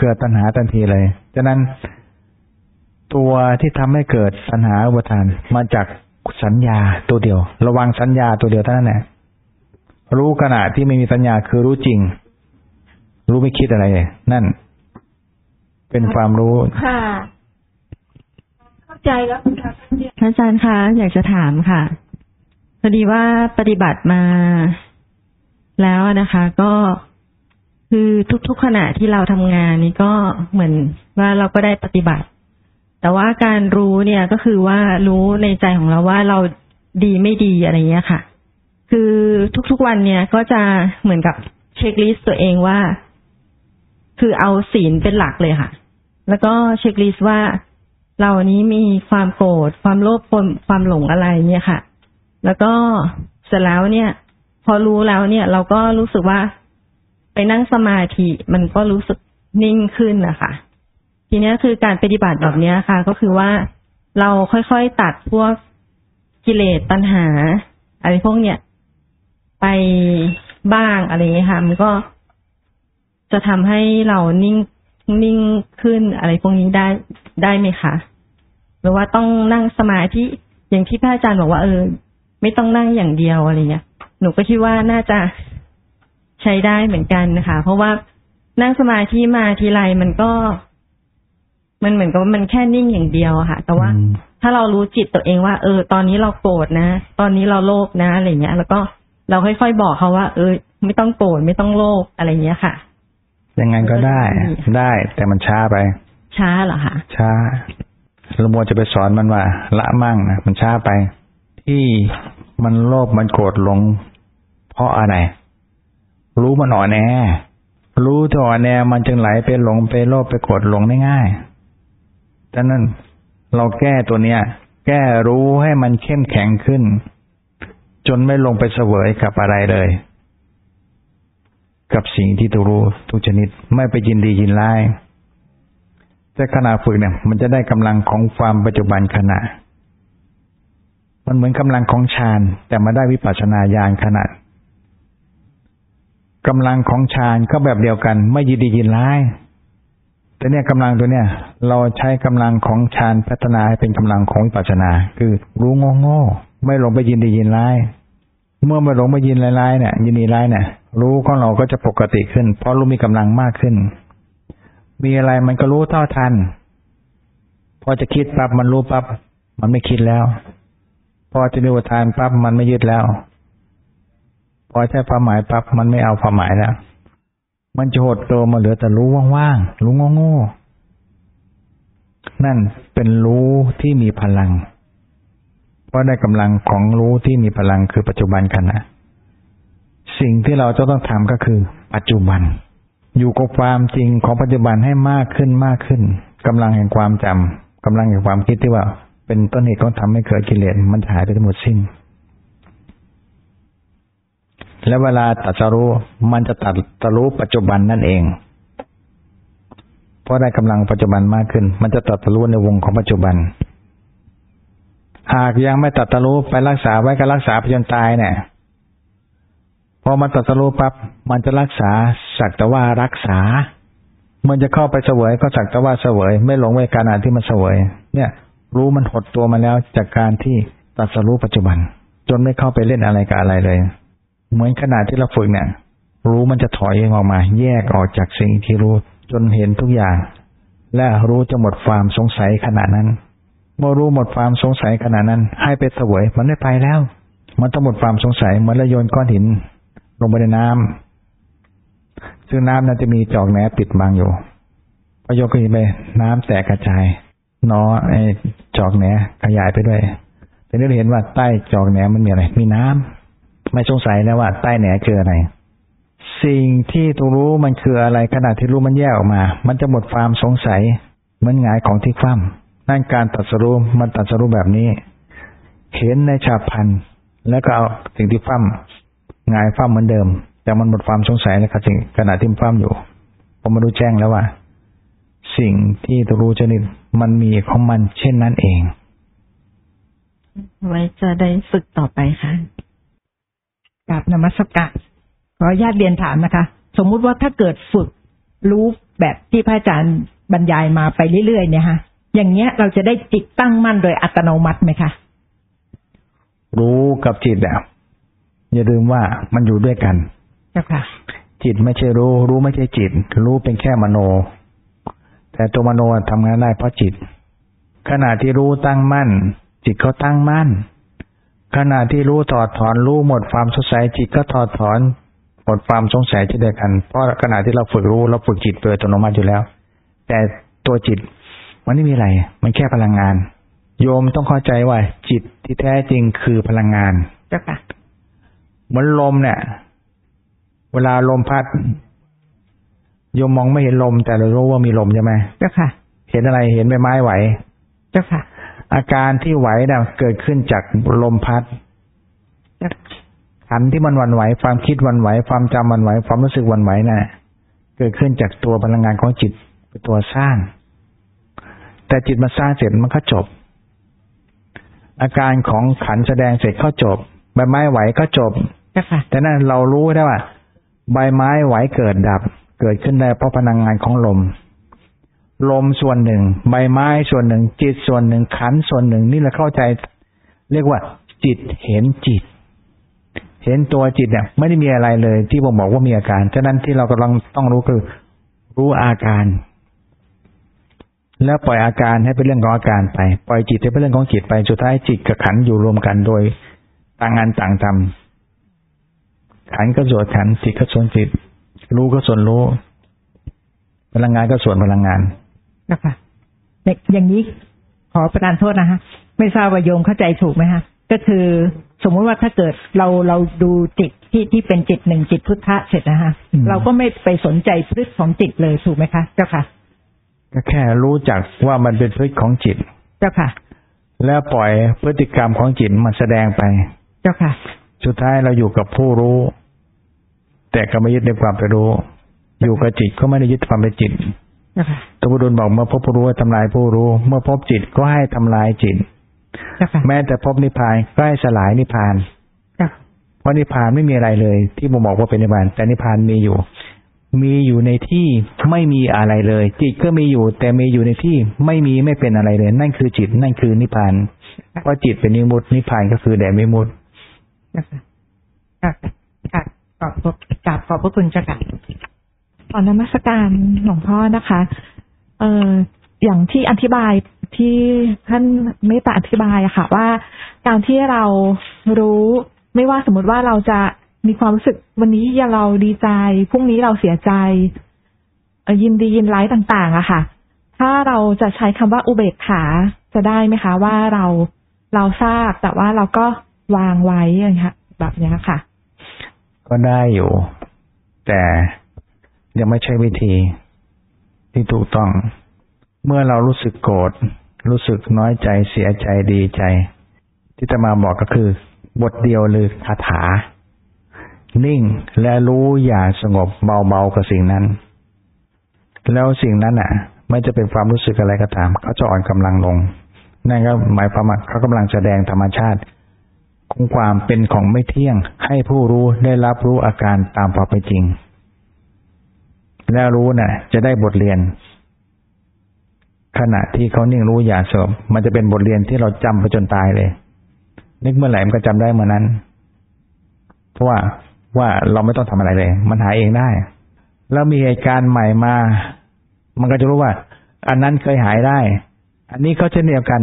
เกิดตัณหาทันทีเลยฉะนั้นตัวที่ทำให้เกิดตัณหาอุปทาน มาจากสัญญาตัวเดียว ระวังสัญญาตัวเดียวเท่านั้นแหละรู้ขณะที่ไม่มีสัญญาคือรู้จริง รู้ไม่คิดอะไรนั่น เป็นความรู้ค่ะ เข้าใจแล้วค่ะพระอาจารย์คะอยากจะถามค่ะพอดีว่าปฏิบัติมาแล้วนะคะ ก็คือทุกๆขณะที่เราทำงานนี่ก็เหมือนว่าเราก็ได้ปฏิบัติ แต่ว่าการรู้เนี่ยก็คือว่ารู้ในใจของเราว่าเราดีไม่ดีอะไรเงี้ยค่ะ คือทุกๆวันเนี่ยก็จะเหมือนกับเช็คลิสต์ตัวเองว่า คือเอาศีลเป็นหลักเลยค่ะ แล้วก็เช็คลิสต์ว่าเรานี้มีความโกรธความโลภความความหลงอะไรเนี่ยค่ะ แล้วก็เสร็จแล้วเนี่ย พอรู้แล้วเนี่ย เราก็รู้สึกว่าไปนั่งสมาธิมันก็รู้สึกนิ่งขึ้นนะคะทีนี้คือการปฏิบัติแบบนี้ค่ะ ก็คือว่าเราค่อยๆตัดพวกกิเลสตัณหา อะไรพวกเนี้ยไปบ้างอะไรเงี้ยค่ะ มันก็จะทำให้เรานิ่ง นิ่งขึ้นอะไรพวกนี้ได้ได้ไหมคะหรือว่าต้องนั่งสมาธิอย่างที่พระอาจารย์บอกว่าเออ ไม่ต้องนั่งอย่างเดียวอะไรเงี้ยหนูก็คิดว่าน่าจะใช้ได้เหมือนกันนะคะ เพราะว่านั่งสมาธิมาทีไรมันก็ มันเหมือนกับว่ามันแค่นิ่งอย่างเดียวอะค่ะ แต่ว่าอืมถ้าเรารู้จิตตัวเองว่า เออ ตอนนี้เราโกรธนะ ตอนนี้เราโลภนะอะไรเงี้ย แล้วก็เราค่อยๆบอกเขาว่า เออ ไม่ต้องโกรธไม่ต้องโลภอะไรเงี้ยค่ะ ยังไงก็ได้ ได้ แต่มันช้าไป ช้าเหรอคะช้าเรามัวจะไปสอนมันว่า ละมั่งนะมันช้าไป ที่มันโลภมันโกรธหลง เพราะอะไร รู้มันอ่อนแอ รู้ที่อ่อนแอมันจึงไหลไปหลงไปโลภไปโกรธหลงได้ง่ายดังนั้นเราแก้ตัวเนี้ย แก้รู้ให้มันเข้มแข็งขึ้น จนไม่ลงไปเสวยกับอะไรเลย กับสิ่งที่ตัวรู้ทุกชนิด ไม่ไปยินดียินร้าย แต่ขณะฝึกเนี่ย มันจะได้กำลังของความปัจจุบันขณะ มันเหมือนกำลังของฌานแต่มาได้วิปัสสนาญาณขณะกำลังของฌานก็แบบเดียวกัน ไม่ยินดียินร้ายแต่เนี่ยกำลังตัวเนี่ย เราใช้กำลังของฌานพัฒนาให้เป็นกำลังของวิปัสสนา คือรู้โง่โง่ๆไม่หลงไปยินดียินร้าย เมื่อไม่หลงไปยินร้ายๆเนี่ยยินดีร้ายเนี่ย รู้ของเราก็จะปกติขึ้น เพราะรู้มีกำลังมากขึ้น มีอะไรมันก็รู้เท่าทัน พอจะคิดปั๊บมันรู้ปั๊บมันไม่คิดแล้ว พอจะมีอุทานปั๊บมันไม่ยึดแล้ว พอใช้ความหมายปั๊บมันไม่เอาความหมายแล้ว มันจะหดตัวมาเหลือแต่รู้ว่างๆ รู้โง่ๆ นั่นเป็นรู้ที่มีพลัง เพราะได้กำลังของรู้ที่มีพลังคือปัจจุบันขณะ สิ่งที่เราจะต้องทำก็คือ ปัจจุบัน อยู่กับความจริงของปัจจุบันให้มากขึ้นมากขึ้นกำลังแห่งความจำกำลังแห่งความคิดที่ว่า เป็นต้นเหตุของทำให้เกิดกิเลสมันหายไปทั้งหมดสิ้น และเวลาตรัสรู้มันจะตรัสรู้ปัจจุบันนั่นเองเพราะได้กำลังปัจจุบันมากขึ้น มันจะตรัสรู้ในวงของปัจจุบันหากยังไม่ตรัสรู้ไปรักษาไว้ก็รักษาไปจนตายเนี่ย พอมันตรัสรู้ปั๊บมันจะรักษาสักแต่ว่ารักษา มันจะเข้าไปเสวยก็สักแต่ว่าเสวย ไม่หลงในการอ่านที่มันเสวย เนี่ย รู้มันหดตัวมาแล้วจากการที่ตรัสรู้ปัจจุบัน จนไม่เข้าไปเล่นอะไรกับอะไรเลย เหมือนขณะที่เราฝึกเนี่ย รู้มันจะถอยออกมา แยกออกจากสิ่งที่รู้ จนเห็นทุกอย่าง และรู้จะหมดความสงสัยขณะนั้นเมื่อรู้หมดความสงสัยขณะนั้น ให้ไปเสวย มันไม่ไปแล้ว มันต้องหมดความสงสัยเหมือนราโยนก้อนหิน ลงไปในน้ำซึ่งน้ำนั้นจะมีจอกแหนปิดบังอยู่พอยก้อนหินไปน้ำแตกกระจายเนอไอจอกแหนขยายไปด้วยแต่นี่เราเห็นว่าใต้จอกแหนมันมีอะไร มีน้ำไม่สงสัยแล้วว่า ใต้แหนคืออะไร สิ่งที่ตัวรู้มันคืออะไรขณะที่รู้มันแยกออกมา มันจะหมดความสงสัยเหมือนหงายของที่คว่ำนั่นการตัดสรู้มันตัดสรู้แบบนี้ เห็นในฉาบพันแล้วก็เอาสิ่งที่คว่ำ งายคว่ำเหมือนเดิม แต่มันหมดความสงสัยแล้วครับสิ่งขณะที่มันคว่ำอยู่ผมมารู้แจ้งแล้วว่า สิ่งที่ตัวรู้ชนิดมันมีของมันเช่นนั้นเอง ไว้จะได้ฝึกต่อไปค่ะกราบนมัสการขออนุญาตเรียนถามนะคะ สมมุติว่าถ้าเกิดฝึกรู้แบบที่พระอาจารย์บรรยายมาไปเรื่อยๆเนี่ยฮะอย่างเงี้ยเราจะได้จิตตั้งมั่นโดยอัตโนมัติไหมคะ รู้กับจิตอะ อย่าลืมว่ามันอยู่ด้วยกันเจ้าค่ะ จิตไม่ใช่รู้ รู้ไม่ใช่จิต รู้เป็นแค่มโน แต่ตัวมโนทำงานได้เพราะจิต ขณะที่รู้ตั้งมั่น จิตก็ตั้งมั่น ขณะที่รู้ถอดถอนรู้หมดความสงสัยจิตก็ถอดถอนหมดความสงสัยเช่นเดียวกัน เพราะขณะที่เราฝึกรู้เราฝึกจิตโดยอัตโนมัติอยู่แล้ว แต่ตัวจิตมันไม่มีอะไร มันแค่พลังงาน โยมต้องเข้าใจว่าจิตที่แท้จริงคือพลังงานเจ้าค่ะ เหมือนลมเนี่ย เวลาลมพัดโยมมองไม่เห็นลม แต่เรารู้ว่ามีลมใช่ไหมเจ้าค่ะ เห็นอะไรเห็นใบไม้ไหว เจ้าค่ะ อาการที่ไหวน่ะ เกิดขึ้นจากลมพัดเจ้าขันธ์ที่มันหวันไหว ความคิดหวันไหว ความจำหวันไหว ความรู้สึกหวันไหวน่ะ เกิดขึ้นจากตัวพลังงานของจิตเป็นตัวสร้าง แต่จิตมาสร้างเสร็จมันก็จบ อาการของขันธ์แสดงเสร็จก็จบ ใบไม้ไหวก็จบเจ้าค่ะ แต่นั่นเรารู้ได้ว่า ใบไม้ไหวเกิดดับ เกิดขึ้นได้เพราะพลังงานของลม ลมส่วนหนึ่ง ใบไม้ส่วนหนึ่ง จิตส่วนหนึ่งขันส่วนหนึ่ง นี่เราเข้าใจ เรียกว่า จิตเห็นจิต เห็นตัวจิตเนี่ยไม่ได้มีอะไรเลย ที่ผมบอกว่ามีอาการฉะนั้นที่เรากำลังต้องรู้คือ รู้อาการ แล้วปล่อยอาการให้เป็นเรื่องของอาการไป ปล่อยจิตให้เป็นเรื่องของจิตไปสุดท้ายจิตกับขันอยู่รวมกันโดยต่างงานต่างทำ ขันธ์ก็ส่วนขันธ์จิตก็ส่วนจิต รู้ก็ส่วนรู้ พลังงานก็ส่วนพลังงานเจ้าค่ะเนี่ยอย่างนี้ขอประทานโทษนะคะไม่ทราบว่าโยมเข้าใจถูกไหมคะก็คือสมมุติว่าถ้าเกิดเราเราดูจิตที่ที่เป็นจิตหนึ่งจิตพุทธะเสร็จนะคะอืมเราก็ไม่ไปสนใจพฤติของจิตเลยถูกไหมคะเจ้าค่ะ ก็แค่รู้จักว่ามันเป็นพฤติของจิต เจ้าค่ะ แล้วปล่อยพฤติกรรมของจิตมันแสดงไป เจ้าค่ะ สุดท้ายเราอยู่กับผู้รู้ แต่ก็ไม่ยึดในความเป็นรู้ อยู่กับจิตก็ไม่ได้ยึดความเป็นจิตเจ้าค่ะตัวบุรุษบอกเมื่อพบผู้รู้ให้ทำลายผู้รู้ เมื่อพบจิตก็ให้ทำลายจิตเจ้าค่ะแม้แต่พบนิพพานก็ให้สลายนิพพานเจ้าเพราะนิพพานไม่มีอะไรเลย ที่ผมบอกว่าเป็นนิพพาน แต่นิพพานมีอยู่ มีอยู่ในที่ไม่มีอะไรเลย จิตก็มีอยู่ แต่มีอยู่ในที่ไม่มีไม่เป็นอะไรเลย นั่นคือจิตนั่นคือนิพพานเพราะจิตเป็นนิมุตนิพพานก็คือแดนมิมุต เจ้าค่ะค่ะค่ะขอบพระกราบขอบพระคุณเจ้าค่ะขอนมัสการหลวงพ่อนะคะ เอ่ออย่างที่อธิบายที่ท่านไม่ตาอธิบายอะค่ะ ว่าการที่เรารู้ไม่ว่าสมมติว่าเราจะมีความรู้สึกวันนี้เราดีใจพรุ่งนี้เราเสียใจอ่อยินดียินร้ายต่างๆอะค่ะ ถ้าเราจะใช้คำว่าอุเบกขาจะได้ไหมคะ ว่าเราเราทราบแต่ว่าเราก็ วางไว้อย่างเงี้ยแบบนี้ค่ะ ก็ได้อยู่ แต่ยังไม่ใช่วิธีที่ถูกต้อง เมื่อเรารู้สึกโกรธรู้สึกน้อยใจเสียใจดีใจ ที่จะมาบอกก็คือ บทเดียวหรือคาถา นิ่งและรู้อย่างสงบเบาๆกับสิ่งนั้น แล้วสิ่งนั้นอะไม่จะเป็นความรู้สึกอะไรก็ตามเขาจะอ่อนกำลังลงนั่นก็หมายความว่าเขากำลังแสดงธรรมชาติ ของความเป็นของไม่เที่ยง ให้ผู้รู้ได้รับรู้อาการตามความเป็นจริง แล้วรู้น่ะ จะได้บทเรียน ขณะที่เขานิ่งรู้อย่าสบมันจะเป็นบทเรียนที่เราจำไปจนตายเลย นึกเมื่อไหร่มันก็จำได้เมื่อนั้น เพราะว่าว่าเราไม่ต้องทำอะไรเลย มันหายเองได้ แล้วมีเหตุการณ์ใหม่มา มันก็จะรู้ว่า อันนั้นเคยหายได้ อันนี้ก็เช่นเดียวกัน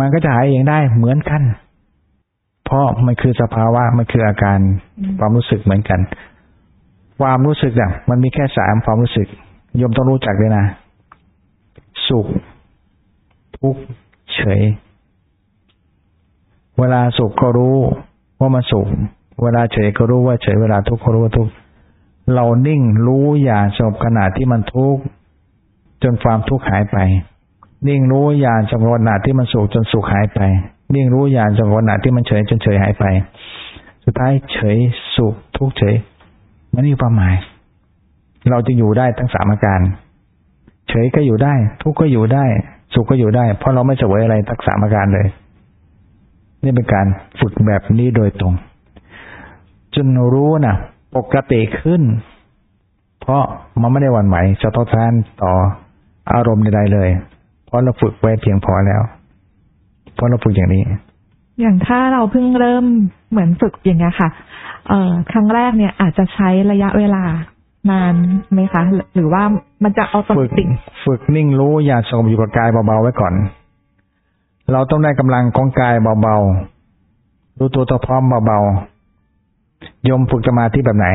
มันก็จะหายเองได้เหมือนกัน เพราะมันคือสภาวะมันคืออาการความรู้สึกเหมือนกัน ความรู้สึกอะมันมีแค่สามความรู้สึกโยมต้องรู้จักเลยนะ สุข ทุกข์เฉย เวลาสุขก็รู้ว่ามันสุข เวลาเฉยก็รู้ว่าเฉย เวลาทุกข์ก็รู้ว่าทุกข์เรานิ่งรู้อย่างสงบขณะที่มันทุกข์จนความทุกข์หายไป นิ่งรู้อย่างสงบขณะที่มันสุขจนสุขหายไป นิ่งรู้อย่างสงบขณะที่มันเฉยจนเฉยหายไป สุดท้ายเฉยสุขทุกเฉย มันมีความหมาย เราจะอยู่ได้ทั้งสามอาการ เฉยก็อยู่ได้ ทุกก็อยู่ได้ สุขก็อยู่ได้ เพราะเราไม่เสวยอะไรทั้งสามอาการเลย นี่เป็นการฝึกแบบนี้โดยตรง จนรู้นะปกติขึ้น เพราะมันไม่ได้หวั่นไหวสะท้อแทนต่ออารมณ์ใดๆเลย เพราะเราฝึกไว้เพียงพอแล้ว เพราะเราฝึกอย่างนี้ อย่างถ้าเราเพิ่งเริ่มเหมือนฝึกอย่างเงี้ยค่ะ เอ่อครั้งแรกเนี่ยอาจจะใช้ระยะเวลานานไหมคะ หรือว่ามันจะเอาตฝึกติกฝึกนิ่งรู้อย่าสงบอยู่กับกายเบาๆไว้ก่อน เราต้องได้กำลังของกายเบาๆรู้ตัวตัวพร้อมเบาๆโยมฝึกสมาธิแบบไหน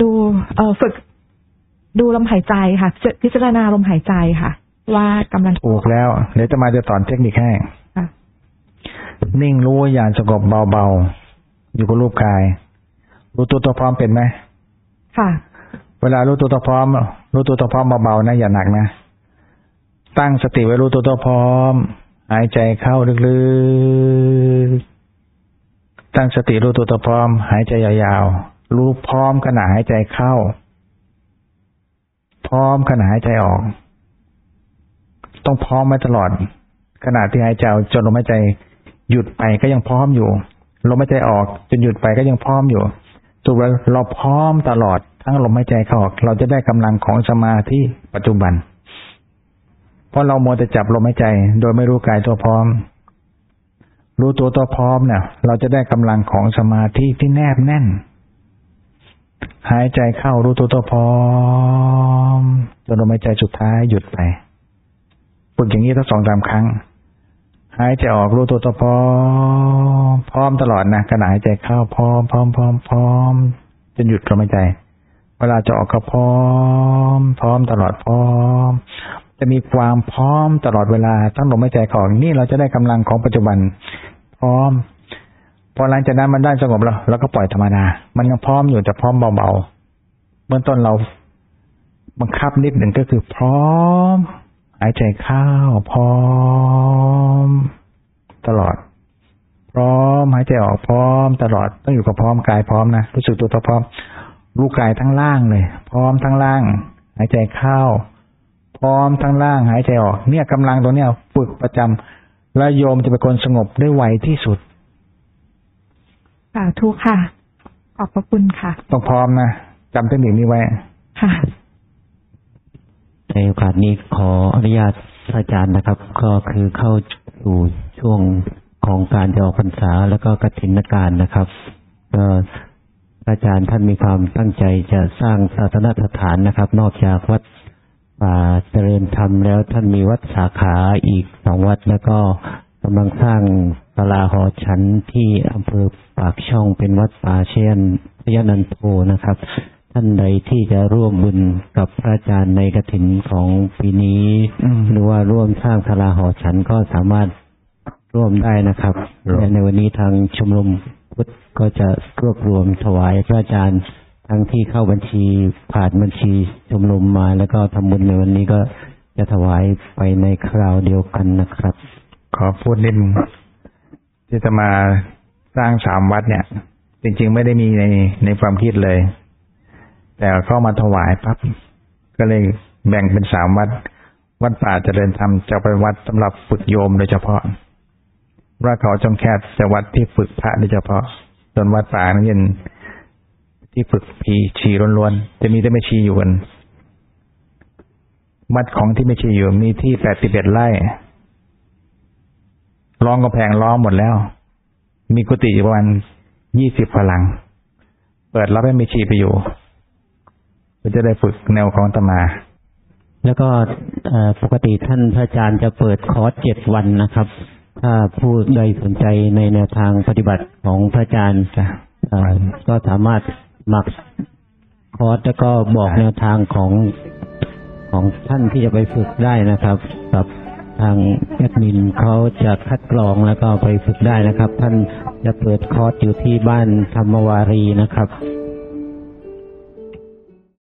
ดู เอ่อฝึก ดูลมหายใจค่ะพิพิจารณาลมหายใจค่ะ ว่ากำลังถูกแล้วเดี๋ยวจะมาจะสอนเทคนิคให้ค่ะ นิ่งรู้อย่างสงบเบาๆ อยู่กับรูปกาย รู้ตัวตัวพร้อมเป็นไหมค่ะ เวลารู้ตัวตัวพร้อม รู้ตัวตัวพร้อมเบาๆนะอย่าหนักนะ ตั้งสติไว้รู้ตัวตัวพร้อม หายใจเข้าลึกๆ ตั้งสติรู้ตัวตัวพร้อม หายใจยาวๆ รู้พร้อมขณะหายใจเข้า พร้อมขณะหายใจออก ต้องพร้อมไว้ตลอด ขณะที่หายใจออกจนลมหายใจ หยุดไปก็ยังพร้อมอยู่ลมหายใจออกจนหยุดไปก็ยังพร้อมอยู่ถูกแล้วเราพร้อมตลอด ทั้งลมหายใจเข้าออก เราจะได้กำลังของสมาธิปัจจุบัน เพราะเราโมวแต่จับลมหายใจ โดยไม่รู้กายตัวพร้อม รู้ตัวตัวพร้อมเนี่ยเราจะได้กำลังของสมาธิที่แนบแน่น หายใจเข้ารู้ตัวตัวพร้อมจนลมหายใจสุดท้ายหยุดไปฝึกอย่างนี้ทั้งสองสามครั้ง หายใจออกรู้ตัวตัวพร้อมพร้อมตลอดนะขณะหายใจเข้าพร้อมพร้อมพร้อมพร้อมจนหยุดลมหายใจ เวลาจะออกก็พร้อม พร้อมตลอดพร้อม จะมีความพร้อมตลอดเวลาทั้งลมหายใจขออกนี่เราจะได้กำลังของปัจจุบัน พร้อม พอหลังจากนั้นมันได้สงบแล้วเราก็ปล่อยธรรมดามันยังพร้อมอยู่แต่พร้อมเบาๆเบื้องต้นเราบังคับนิดหนึ่งก็คือพร้อม หายใจเข้าพร้อม ตลอด พร้อมหายใจออกพร้อม ตลอดต้องอยู่กับพร้อมกายพร้อมนะรู้สึกตัวตัวพร้อมรู้กายทั้งล่างเลย พร้อมทั้งล่าง หายใจเข้า พร้อมทั้งล่าง หายใจออก เนี่ยกำลังตัวเนี้ยฝึกประจำแล้วโยมจะเป็นคนสงบได้ไวที่สุดสาธุค่ะ ขอบพระคุณค่ะ ต้องพร้อมนะจำเทคนิคนี้ไว้ ค่ะ ในโอกาสนี้ขออนุญาตอาจารย์นะครับ ก็คือเข้าสู่ช่วงของการจะออกพรรษาแล้วก็กฐินการนะครับก็อาจารย์ท่านมีความตั้งใจจะสร้างศาสนสถานนะครับ นอกจากวัดป่าเจริญธรรมแล้วท่านมีวัดสาขาอีกสองวัดแล้วก็กำลังสร้างศาลาหอฉันที่อำเภอปากช่องเป็นวัดป่าเชียนพยานันโทนะครับ ท่านใดที่จะร่วมบุญกับพระอาจารย์ในกฐินของปีนี้อืมหรือว่าร่วมสร้างศาลาหอฉันก็สามารถร่วมได้นะครับร่วมและในวันนี้ทางชมรมพุทธก็จะรวบรวมถวายพระอาจารย์ทั้งที่เข้าบัญชีผ่านบัญชีชมรมมา แล้วก็ทำบุญในวันนี้ก็จะถวายไปในคราวเดียวกันนะครับ ขอพูดนิดนึงที่จะมาสร้างสามวัดเนี่ย จริง ๆ ไม่ได้มีในในความคิดเลย แต่เข้ามาถวายปั๊บก็เลยแบ่งเป็นสามวัด วัดป่าเจริญธรรมจะเป็นวัดสำหรับฝึกโยมโดยเฉพาะว่าเขาจงแคบจะวัดที่ฝึกพระโดยเฉพาะ ส่วนวัดป่านั้นเป็นที่ฝึกพีชีล้วนๆจะมีแต่ไม่ชีอยู่กันวัดของที่ไม่ชีอยู่มีที่แปดสิบเอ็ดไร่ล้อมกระแพงล้อมหมดแล้ว มีกุฏิประมาณยี่สิบพลัง เปิดรับให้มีชีไปอยู่ เพื่อจะได้ฝึกแนวของอาตมา แล้วก็เอ่อปกติท่านพระอาจารย์จะเปิดคอร์สเจ็ดวันนะครับ ถ้าผู้ใดสนใจในแนวทางปฏิบัติของพระอาจารย์จะเอ่อก็สามารถหมักคอร์สแล้วก็บอกแนวทางของของท่านที่จะไปฝึกได้นะครับกับทางแอดมินเขาจะคัดกรองแล้วก็ไปฝึกได้นะครับ ท่านจะเปิดคอร์สอยู่ที่บ้านธรรมวารีนะครับ